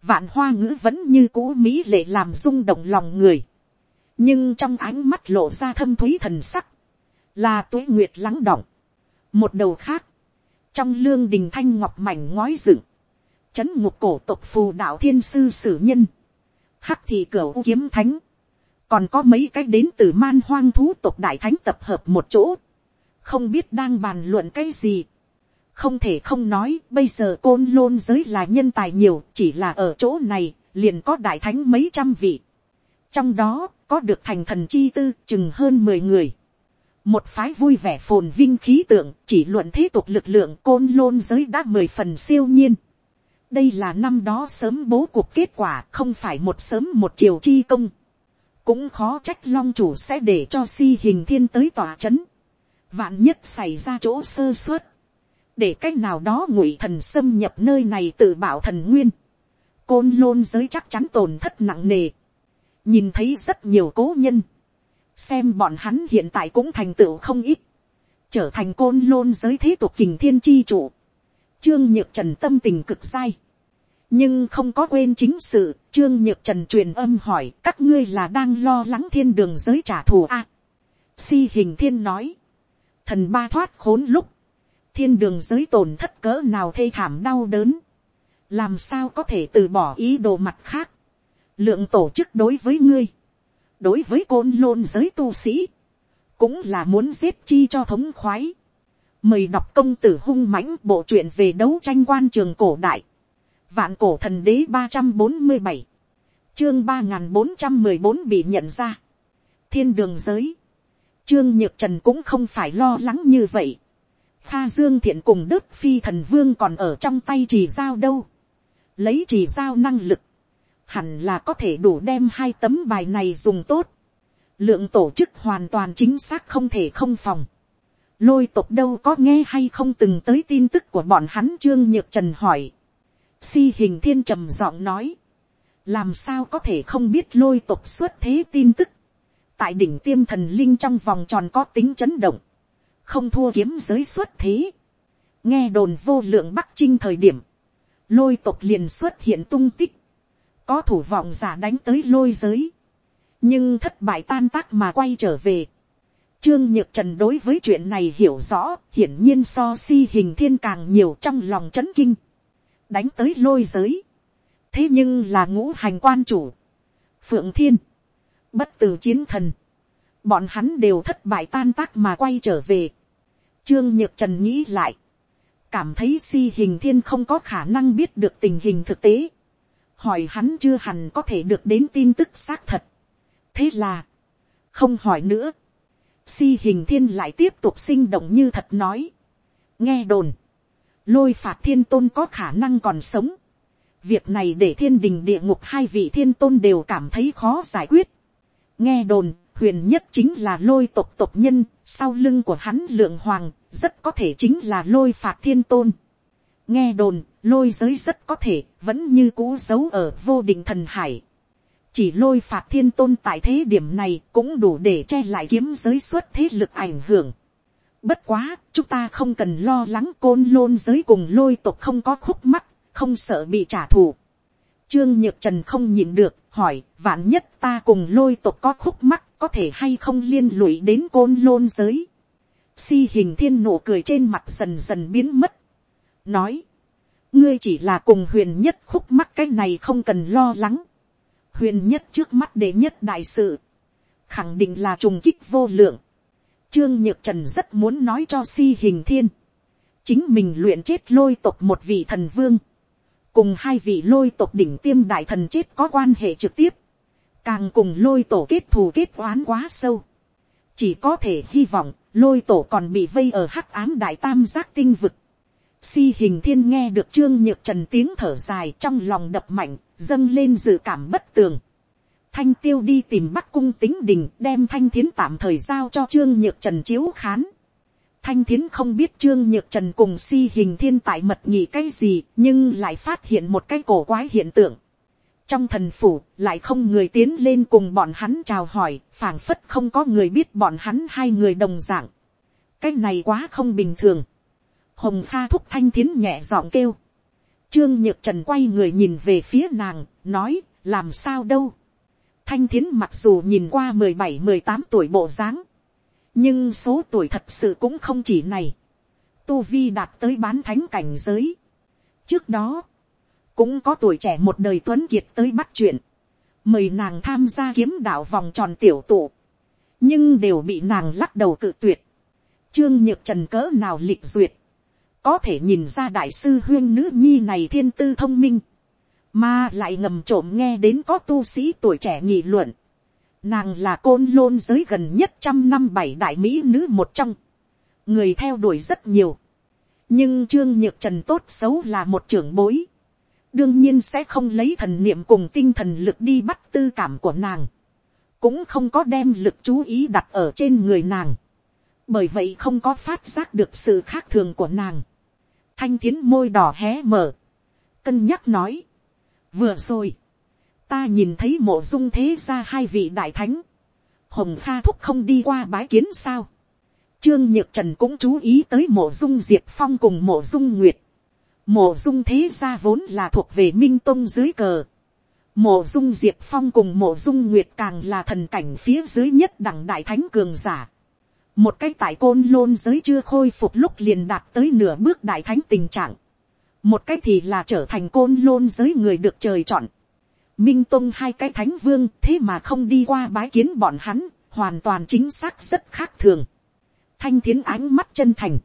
vạn hoa ngữ vẫn như cũ mỹ lệ làm rung động lòng người, nhưng trong ánh mắt lộ ra thâm thúy thần sắc, là tuế nguyệt lắng động. một đầu khác, trong lương đình thanh ngọc mảnh ngói dựng, chấn ngục cổ tộc phù đạo thiên sư sử nhân, hắc thị cửa kiếm thánh, còn có mấy cái đến từ man hoang thú tộc đại thánh tập hợp một chỗ, không biết đang bàn luận cái gì, không thể không nói, bây giờ côn lôn giới là nhân tài nhiều, chỉ là ở chỗ này, liền có đại thánh mấy trăm vị. Trong đó, có được thành thần chi tư, chừng hơn mười người. Một phái vui vẻ phồn vinh khí tượng, chỉ luận thế tục lực lượng côn lôn giới đã mười phần siêu nhiên. Đây là năm đó sớm bố cuộc kết quả, không phải một sớm một chiều chi công. Cũng khó trách long chủ sẽ để cho si hình thiên tới tòa c h ấ n vạn nhất xảy ra chỗ sơ suất để cách nào đó ngụy thần xâm nhập nơi này tự bảo thần nguyên, côn lôn giới chắc chắn tổn thất nặng nề, nhìn thấy rất nhiều cố nhân, xem bọn hắn hiện tại cũng thành tựu không ít, trở thành côn lôn giới thế tục kình thiên chi chủ, trương nhược trần tâm tình cực sai, nhưng không có quên chính sự, trương nhược trần truyền âm hỏi các ngươi là đang lo lắng thiên đường giới trả thù a. si hình thiên nói, thần ba thoát khốn lúc, thiên đường giới tổn thất cỡ nào thê thảm đau đớn, làm sao có thể từ bỏ ý đồ mặt khác, lượng tổ chức đối với ngươi, đối với côn lôn giới tu sĩ, cũng là muốn giết chi cho thống khoái. Mời đọc công tử hung mãnh bộ truyện về đấu tranh quan trường cổ đại. Vạn cổ thần đế ba trăm bốn mươi bảy Chương ba bốn trăm mười bốn bị nhận ra. Thiên đường giới. Trương Nhược Trần cũng không phải lo lắng như vậy. Pha Dương Thiện cùng Đức Phi Thần Vương còn ở trong tay trì giao đâu. Lấy trì giao năng lực. Hẳn là có thể đủ đem hai tấm bài này dùng tốt lượng tổ chức hoàn toàn chính xác không thể không phòng. lôi tộc đâu có nghe hay không từng tới tin tức của bọn hắn trương nhược trần hỏi. si hình thiên trầm giọng nói. làm sao có thể không biết lôi tộc xuất thế tin tức. tại đỉnh tiêm thần linh trong vòng tròn có tính chấn động không thua kiếm giới xuất thế. nghe đồn vô lượng bắc trinh thời điểm. lôi tộc liền xuất hiện tung tích. có thủ vọng giả đánh tới lôi giới nhưng thất bại tan tác mà quay trở về. Trương Nhược Trần đối với chuyện này hiểu rõ, hiển nhiên so si hình thiên càng nhiều trong lòng chấn kinh. Đánh tới lôi giới. Thế nhưng là ngũ hành quan chủ. Phượng Thiên. Bất tử chiến thần. Bọn hắn đều thất bại tan tác mà quay trở về. Trương Nhược Trần nghĩ lại. Cảm thấy si hình thiên không có khả năng biết được tình hình thực tế. Hỏi hắn chưa hẳn có thể được đến tin tức xác thật thế là, không hỏi nữa, si hình thiên lại tiếp tục sinh động như thật nói, nghe đồn, lôi phạt thiên tôn có khả năng còn sống, việc này để thiên đình địa ngục hai vị thiên tôn đều cảm thấy khó giải quyết, nghe đồn, huyền nhất chính là lôi tộc tộc nhân, sau lưng của hắn lượng hoàng, rất có thể chính là lôi phạt thiên tôn. nghe đồn, lôi giới rất có thể, vẫn như cũ giấu ở vô định thần hải chỉ lôi phạt thiên tôn tại thế điểm này cũng đủ để che lại kiếm giới suất thế lực ảnh hưởng. Bất quá, chúng ta không cần lo lắng côn lôn giới cùng lôi tộc không có khúc mắc, không sợ bị trả thù. Trương Nhược Trần không nhịn được, hỏi, vạn nhất ta cùng lôi tộc có khúc mắc, có thể hay không liên lụy đến côn lôn giới. Si hình thiên nụ cười trên mặt dần dần biến mất. Nói, ngươi chỉ là cùng huyền nhất khúc mắc cái này không cần lo lắng huyền nhất trước mắt đế nhất đại sự, khẳng định là trùng kích vô lượng. Trương Nhược Trần rất muốn nói cho si hình thiên, chính mình luyện chết lôi tộc một vị thần vương, cùng hai vị lôi tộc đỉnh tiêm đại thần chết có quan hệ trực tiếp, càng cùng lôi tổ kết thù kết oán quá sâu. chỉ có thể hy vọng, lôi tổ còn bị vây ở hắc ám đại tam giác tinh vực. Si hình thiên nghe được trương nhược trần tiếng thở dài trong lòng đập mạnh, dâng lên dự cảm bất tường. Thanh tiêu đi tìm bắc cung tính đình đem thanh thiến tạm thời giao cho trương nhược trần chiếu khán. Thanh thiến không biết trương nhược trần cùng si hình thiên tại mật nhị cái gì nhưng lại phát hiện một cái cổ quái hiện tượng. Trong thần phủ lại không người tiến lên cùng bọn hắn chào hỏi, phảng phất không có người biết bọn hắn hai người đồng dạng. Cái này quá không bình thường. Hồng Kha thúc thanh thiến nhẹ giọng kêu. Trương Nhược Trần quay người nhìn về phía nàng, nói, làm sao đâu. Thanh thiến mặc dù nhìn qua mười bảy mười tám tuổi bộ dáng, nhưng số tuổi thật sự cũng không chỉ này. Tu Vi đạt tới bán thánh cảnh giới. Trước đó, cũng có tuổi trẻ một đời tuấn kiệt tới bắt chuyện. Mời nàng tham gia kiếm đạo vòng tròn tiểu tụ. Nhưng đều bị nàng lắc đầu cự tuyệt. Trương Nhược Trần cỡ nào lịch duyệt có thể nhìn ra đại sư huyên nữ nhi này thiên tư thông minh, mà lại ngầm trộm nghe đến có tu sĩ tuổi trẻ nghị luận. Nàng là côn lôn giới gần nhất trăm năm bảy đại mỹ nữ một trong, người theo đuổi rất nhiều, nhưng trương nhược trần tốt xấu là một trưởng bối, đương nhiên sẽ không lấy thần niệm cùng tinh thần lực đi bắt tư cảm của nàng, cũng không có đem lực chú ý đặt ở trên người nàng, bởi vậy không có phát giác được sự khác thường của nàng. Thanh thiến môi đỏ hé mở, cân nhắc nói, vừa rồi, ta nhìn thấy mộ dung thế ra hai vị đại thánh, hồng kha thúc không đi qua bái kiến sao, trương nhược trần cũng chú ý tới mộ dung diệt phong cùng mộ dung nguyệt, Mộ dung thế gia vốn là thuộc về minh tông dưới cờ. Mộ dung diệp phong cùng mộ dung nguyệt càng là thần cảnh phía dưới nhất đẳng đại thánh cường giả. Một cái tại côn lôn giới chưa khôi phục lúc liền đạt tới nửa bước đại thánh tình trạng. Một cái thì là trở thành côn lôn giới người được trời chọn. Minh Tông hai cái thánh vương thế mà không đi qua bái kiến bọn hắn, hoàn toàn chính xác rất khác thường. Thanh thiến ánh mắt chân thành.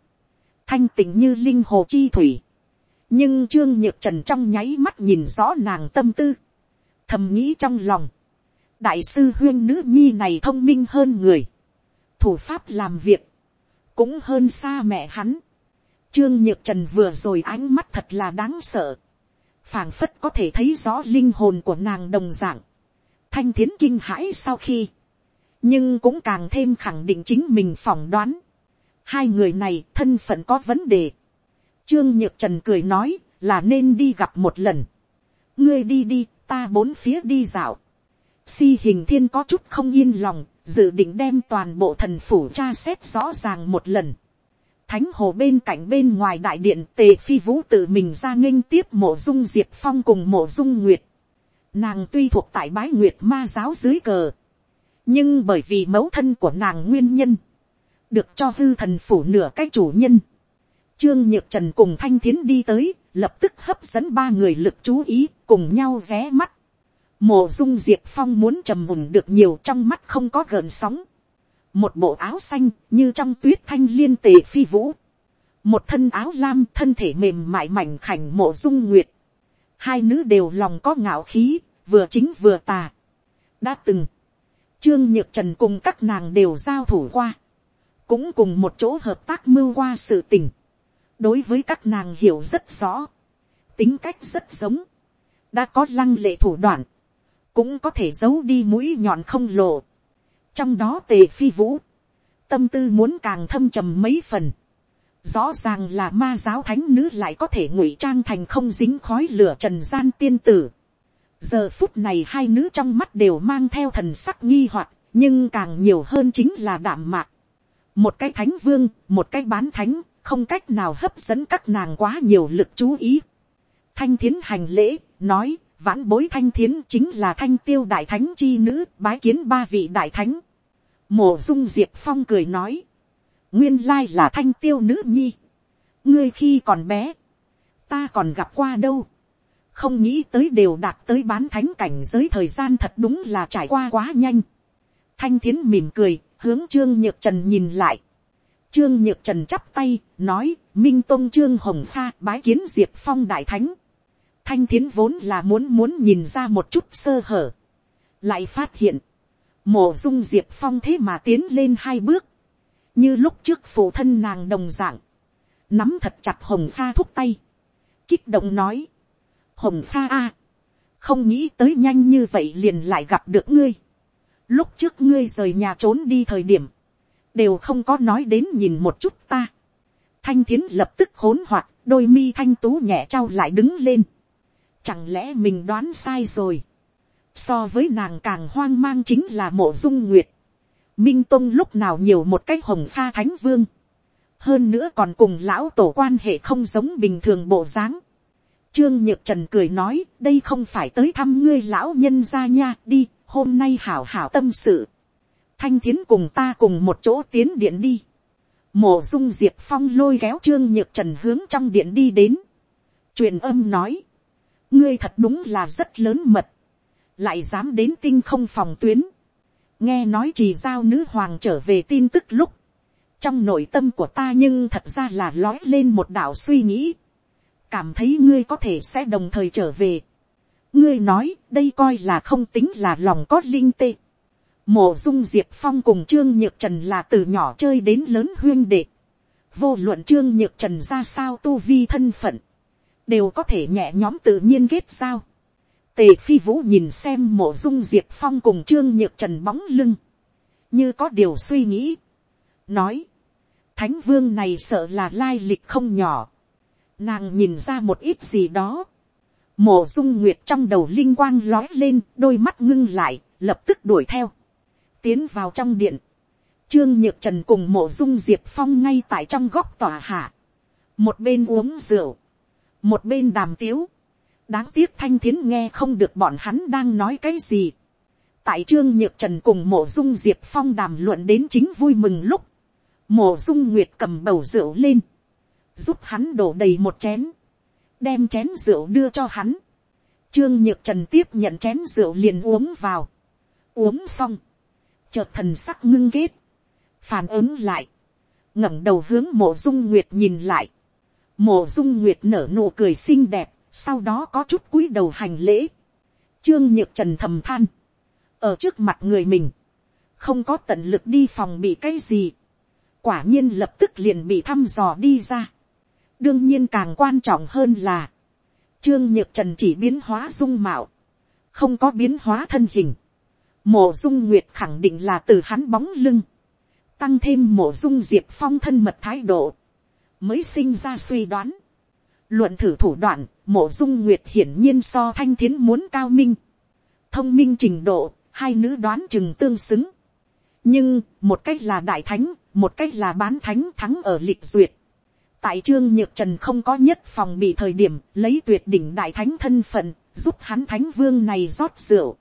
Thanh tình như linh hồ chi thủy. Nhưng Trương Nhược Trần trong nháy mắt nhìn rõ nàng tâm tư. Thầm nghĩ trong lòng. Đại sư huyên nữ nhi này thông minh hơn người. Thủ pháp làm việc. Cũng hơn xa mẹ hắn. Trương Nhược Trần vừa rồi ánh mắt thật là đáng sợ phảng phất có thể thấy rõ linh hồn của nàng đồng dạng, thanh thiến kinh hãi sau khi, nhưng cũng càng thêm khẳng định chính mình phỏng đoán, hai người này thân phận có vấn đề, trương nhược trần cười nói là nên đi gặp một lần, ngươi đi đi, ta bốn phía đi dạo, si hình thiên có chút không yên lòng, dự định đem toàn bộ thần phủ tra xét rõ ràng một lần thánh hồ bên cạnh bên ngoài đại điện tề phi vũ tự mình ra nghênh tiếp mộ dung diệp phong cùng mộ dung nguyệt. Nàng tuy thuộc tại bái nguyệt ma giáo dưới cờ. Nhưng bởi vì mẫu thân của nàng nguyên nhân. Được cho hư thần phủ nửa cách chủ nhân. Trương Nhược Trần cùng Thanh Thiến đi tới, lập tức hấp dẫn ba người lực chú ý, cùng nhau vé mắt. Mộ dung diệp phong muốn trầm mùng được nhiều trong mắt không có gợn sóng. Một bộ áo xanh như trong tuyết thanh liên tề phi vũ, một thân áo lam thân thể mềm mại mảnh khảnh mộ dung nguyệt, hai nữ đều lòng có ngạo khí, vừa chính vừa tà. đã từng, trương nhược trần cùng các nàng đều giao thủ qua, cũng cùng một chỗ hợp tác mưu qua sự tình, đối với các nàng hiểu rất rõ, tính cách rất giống, đã có lăng lệ thủ đoạn, cũng có thể giấu đi mũi nhọn không lộ, trong đó tề phi vũ, tâm tư muốn càng thâm trầm mấy phần, rõ ràng là ma giáo thánh nữ lại có thể ngụy trang thành không dính khói lửa trần gian tiên tử. giờ phút này hai nữ trong mắt đều mang theo thần sắc nghi hoặc, nhưng càng nhiều hơn chính là đảm mạc. một cái thánh vương, một cái bán thánh, không cách nào hấp dẫn các nàng quá nhiều lực chú ý. thanh thiến hành lễ, nói, vãn bối thanh thiến chính là thanh tiêu đại thánh chi nữ, bái kiến ba vị đại thánh. Mộ dung diệp phong cười nói. Nguyên lai là thanh tiêu nữ nhi. Ngươi khi còn bé. Ta còn gặp qua đâu. Không nghĩ tới đều đạt tới bán thánh cảnh giới thời gian thật đúng là trải qua quá nhanh. Thanh thiến mỉm cười, hướng trương nhược trần nhìn lại. Trương nhược trần chắp tay, nói, Minh Tông Trương Hồng Pha bái kiến Diệp Phong Đại Thánh. Thanh thiến vốn là muốn muốn nhìn ra một chút sơ hở. Lại phát hiện, mộ dung diệp phong thế mà tiến lên hai bước, như lúc trước phụ thân nàng đồng dạng, nắm thật chặt hồng pha thúc tay, kích động nói, hồng pha a, không nghĩ tới nhanh như vậy liền lại gặp được ngươi, lúc trước ngươi rời nhà trốn đi thời điểm, đều không có nói đến nhìn một chút ta, thanh thiến lập tức khốn hoạt, đôi mi thanh tú nhẹ trao lại đứng lên, chẳng lẽ mình đoán sai rồi, so với nàng càng hoang mang chính là mộ dung nguyệt. minh tông lúc nào nhiều một cái hồng pha thánh vương. hơn nữa còn cùng lão tổ quan hệ không giống bình thường bộ dáng. trương nhược trần cười nói đây không phải tới thăm ngươi lão nhân ra nha đi hôm nay hảo hảo tâm sự thanh thiến cùng ta cùng một chỗ tiến điện đi. mộ dung diệp phong lôi kéo trương nhược trần hướng trong điện đi đến. truyền âm nói. ngươi thật đúng là rất lớn mật lại dám đến tinh không phòng tuyến, nghe nói chỉ giao nữ hoàng trở về tin tức lúc, trong nội tâm của ta nhưng thật ra là lói lên một đạo suy nghĩ, cảm thấy ngươi có thể sẽ đồng thời trở về. ngươi nói đây coi là không tính là lòng có linh tê mộ dung diệp phong cùng trương nhược trần là từ nhỏ chơi đến lớn huyên đệ. vô luận trương nhược trần ra sao tu vi thân phận, đều có thể nhẹ nhóm tự nhiên kết sao Tề phi vũ nhìn xem mộ dung diệp phong cùng trương nhược trần bóng lưng. Như có điều suy nghĩ. Nói. Thánh vương này sợ là lai lịch không nhỏ. Nàng nhìn ra một ít gì đó. Mộ dung nguyệt trong đầu linh quang lói lên, đôi mắt ngưng lại, lập tức đuổi theo. Tiến vào trong điện. Trương Nhược Trần cùng mộ dung Diệp Phong ngay tại trong góc tòa hạ. Một bên uống rượu. một bên đàm tiếu, đáng tiếc thanh thiến nghe không được bọn hắn đang nói cái gì. tại trương nhược trần cùng mộ dung diệp phong đàm luận đến chính vui mừng lúc, mộ dung nguyệt cầm bầu rượu lên, giúp hắn đổ đầy một chén, đem chén rượu đưa cho hắn. Trương nhược trần tiếp nhận chén rượu liền uống vào, uống xong, chợt thần sắc ngưng kết, phản ứng lại, ngẩng đầu hướng mộ dung nguyệt nhìn lại, mộ dung nguyệt nở nụ cười xinh đẹp, sau đó có chút cúi đầu hành lễ, trương nhược trần thầm than, ở trước mặt người mình, không có tận lực đi phòng bị cái gì, quả nhiên lập tức liền bị thăm dò đi ra. đương nhiên càng quan trọng hơn là, trương nhược trần chỉ biến hóa dung mạo, không có biến hóa thân hình mộ dung nguyệt khẳng định là từ hắn bóng lưng, tăng thêm mộ dung diệp phong thân mật thái độ, mới sinh ra suy đoán. luận thử thủ đoạn, mộ dung nguyệt hiển nhiên so thanh thiến muốn cao minh. thông minh trình độ, hai nữ đoán chừng tương xứng. nhưng, một cách là đại thánh, một cách là bán thánh thắng ở lịch duyệt. tại trương nhược trần không có nhất phòng bị thời điểm lấy tuyệt đỉnh đại thánh thân phận giúp hắn thánh vương này rót rượu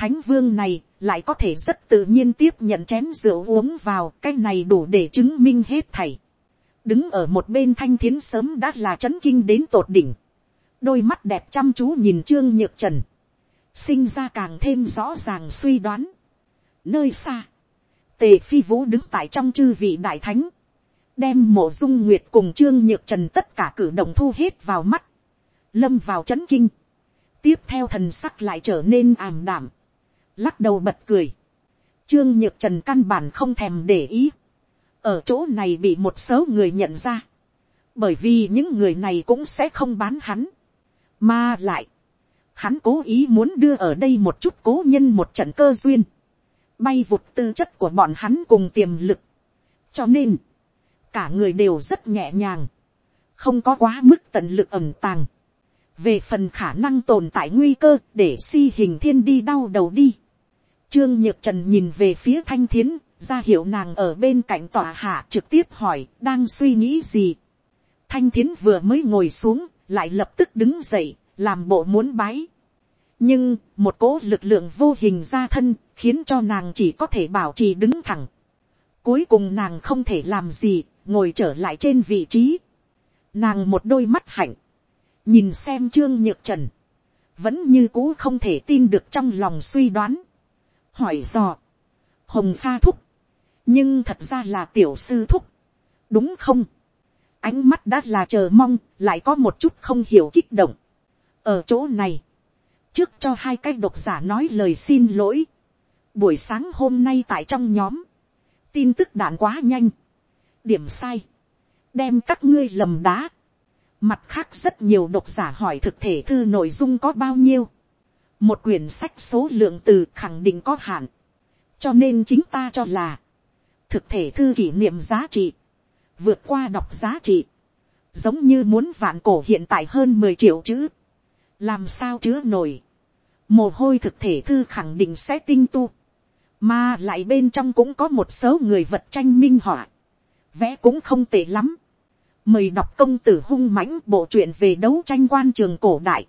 thánh vương này lại có thể rất tự nhiên tiếp nhận chén rượu uống vào cái này đủ để chứng minh hết thảy. đứng ở một bên thanh thiến sớm đã là c h ấ n kinh đến tột đỉnh. đôi mắt đẹp chăm chú nhìn trương nhược trần. sinh ra càng thêm rõ ràng suy đoán. nơi xa, tề phi vũ đứng tại trong chư vị đại thánh, đem mộ dung nguyệt cùng trương nhược trần tất cả cử động thu hết vào mắt, lâm vào c h ấ n kinh, tiếp theo thần sắc lại trở nên ảm đảm, lắc đầu bật cười. Trương Nhược Trần căn bản không thèm để ý. Ở chỗ này bị một số người nhận ra. Bởi vì những người này cũng sẽ không bán hắn. Mà lại. Hắn cố ý muốn đưa ở đây một chút cố nhân một trận cơ duyên. Bay vụt tư chất của bọn hắn cùng tiềm lực. Cho nên. Cả người đều rất nhẹ nhàng. Không có quá mức tận lực ẩm tàng về phần khả năng tồn tại nguy cơ để si hình thiên đi đau đầu đi. Trương Nhược Trần nhìn về phía Thanh Thiến, ra hiệu nàng ở bên cạnh tòa hạ trực tiếp hỏi, đang suy nghĩ gì. Thanh Thiến vừa mới ngồi xuống, lại lập tức đứng dậy, làm bộ muốn bái. Nhưng, một cố lực lượng vô hình ra thân, khiến cho nàng chỉ có thể bảo trì đứng thẳng. Cuối cùng nàng không thể làm gì, ngồi trở lại trên vị trí. Nàng một đôi mắt hạnh. Nhìn xem Trương Nhược Trần. Vẫn như cũ không thể tin được trong lòng suy đoán. Hỏi dò, hồng pha thúc, nhưng thật ra là tiểu sư thúc, đúng không, ánh mắt đã là chờ mong, lại có một chút không hiểu kích động. ở chỗ này, trước cho hai cái độc giả nói lời xin lỗi, buổi sáng hôm nay tại trong nhóm, tin tức đạn quá nhanh, điểm sai, đem các ngươi lầm đá, mặt khác rất nhiều độc giả hỏi thực thể thư nội dung có bao nhiêu, một quyển sách số lượng từ khẳng định có hạn, cho nên chính ta cho là, thực thể thư kỷ niệm giá trị, vượt qua đọc giá trị, giống như muốn vạn cổ hiện tại hơn mười triệu chữ, làm sao chứa nổi, mồ hôi thực thể thư khẳng định sẽ tinh tu, mà lại bên trong cũng có một số người vật tranh minh họa, vẽ cũng không tệ lắm, mời đọc công tử hung mãnh bộ truyện về đấu tranh quan trường cổ đại,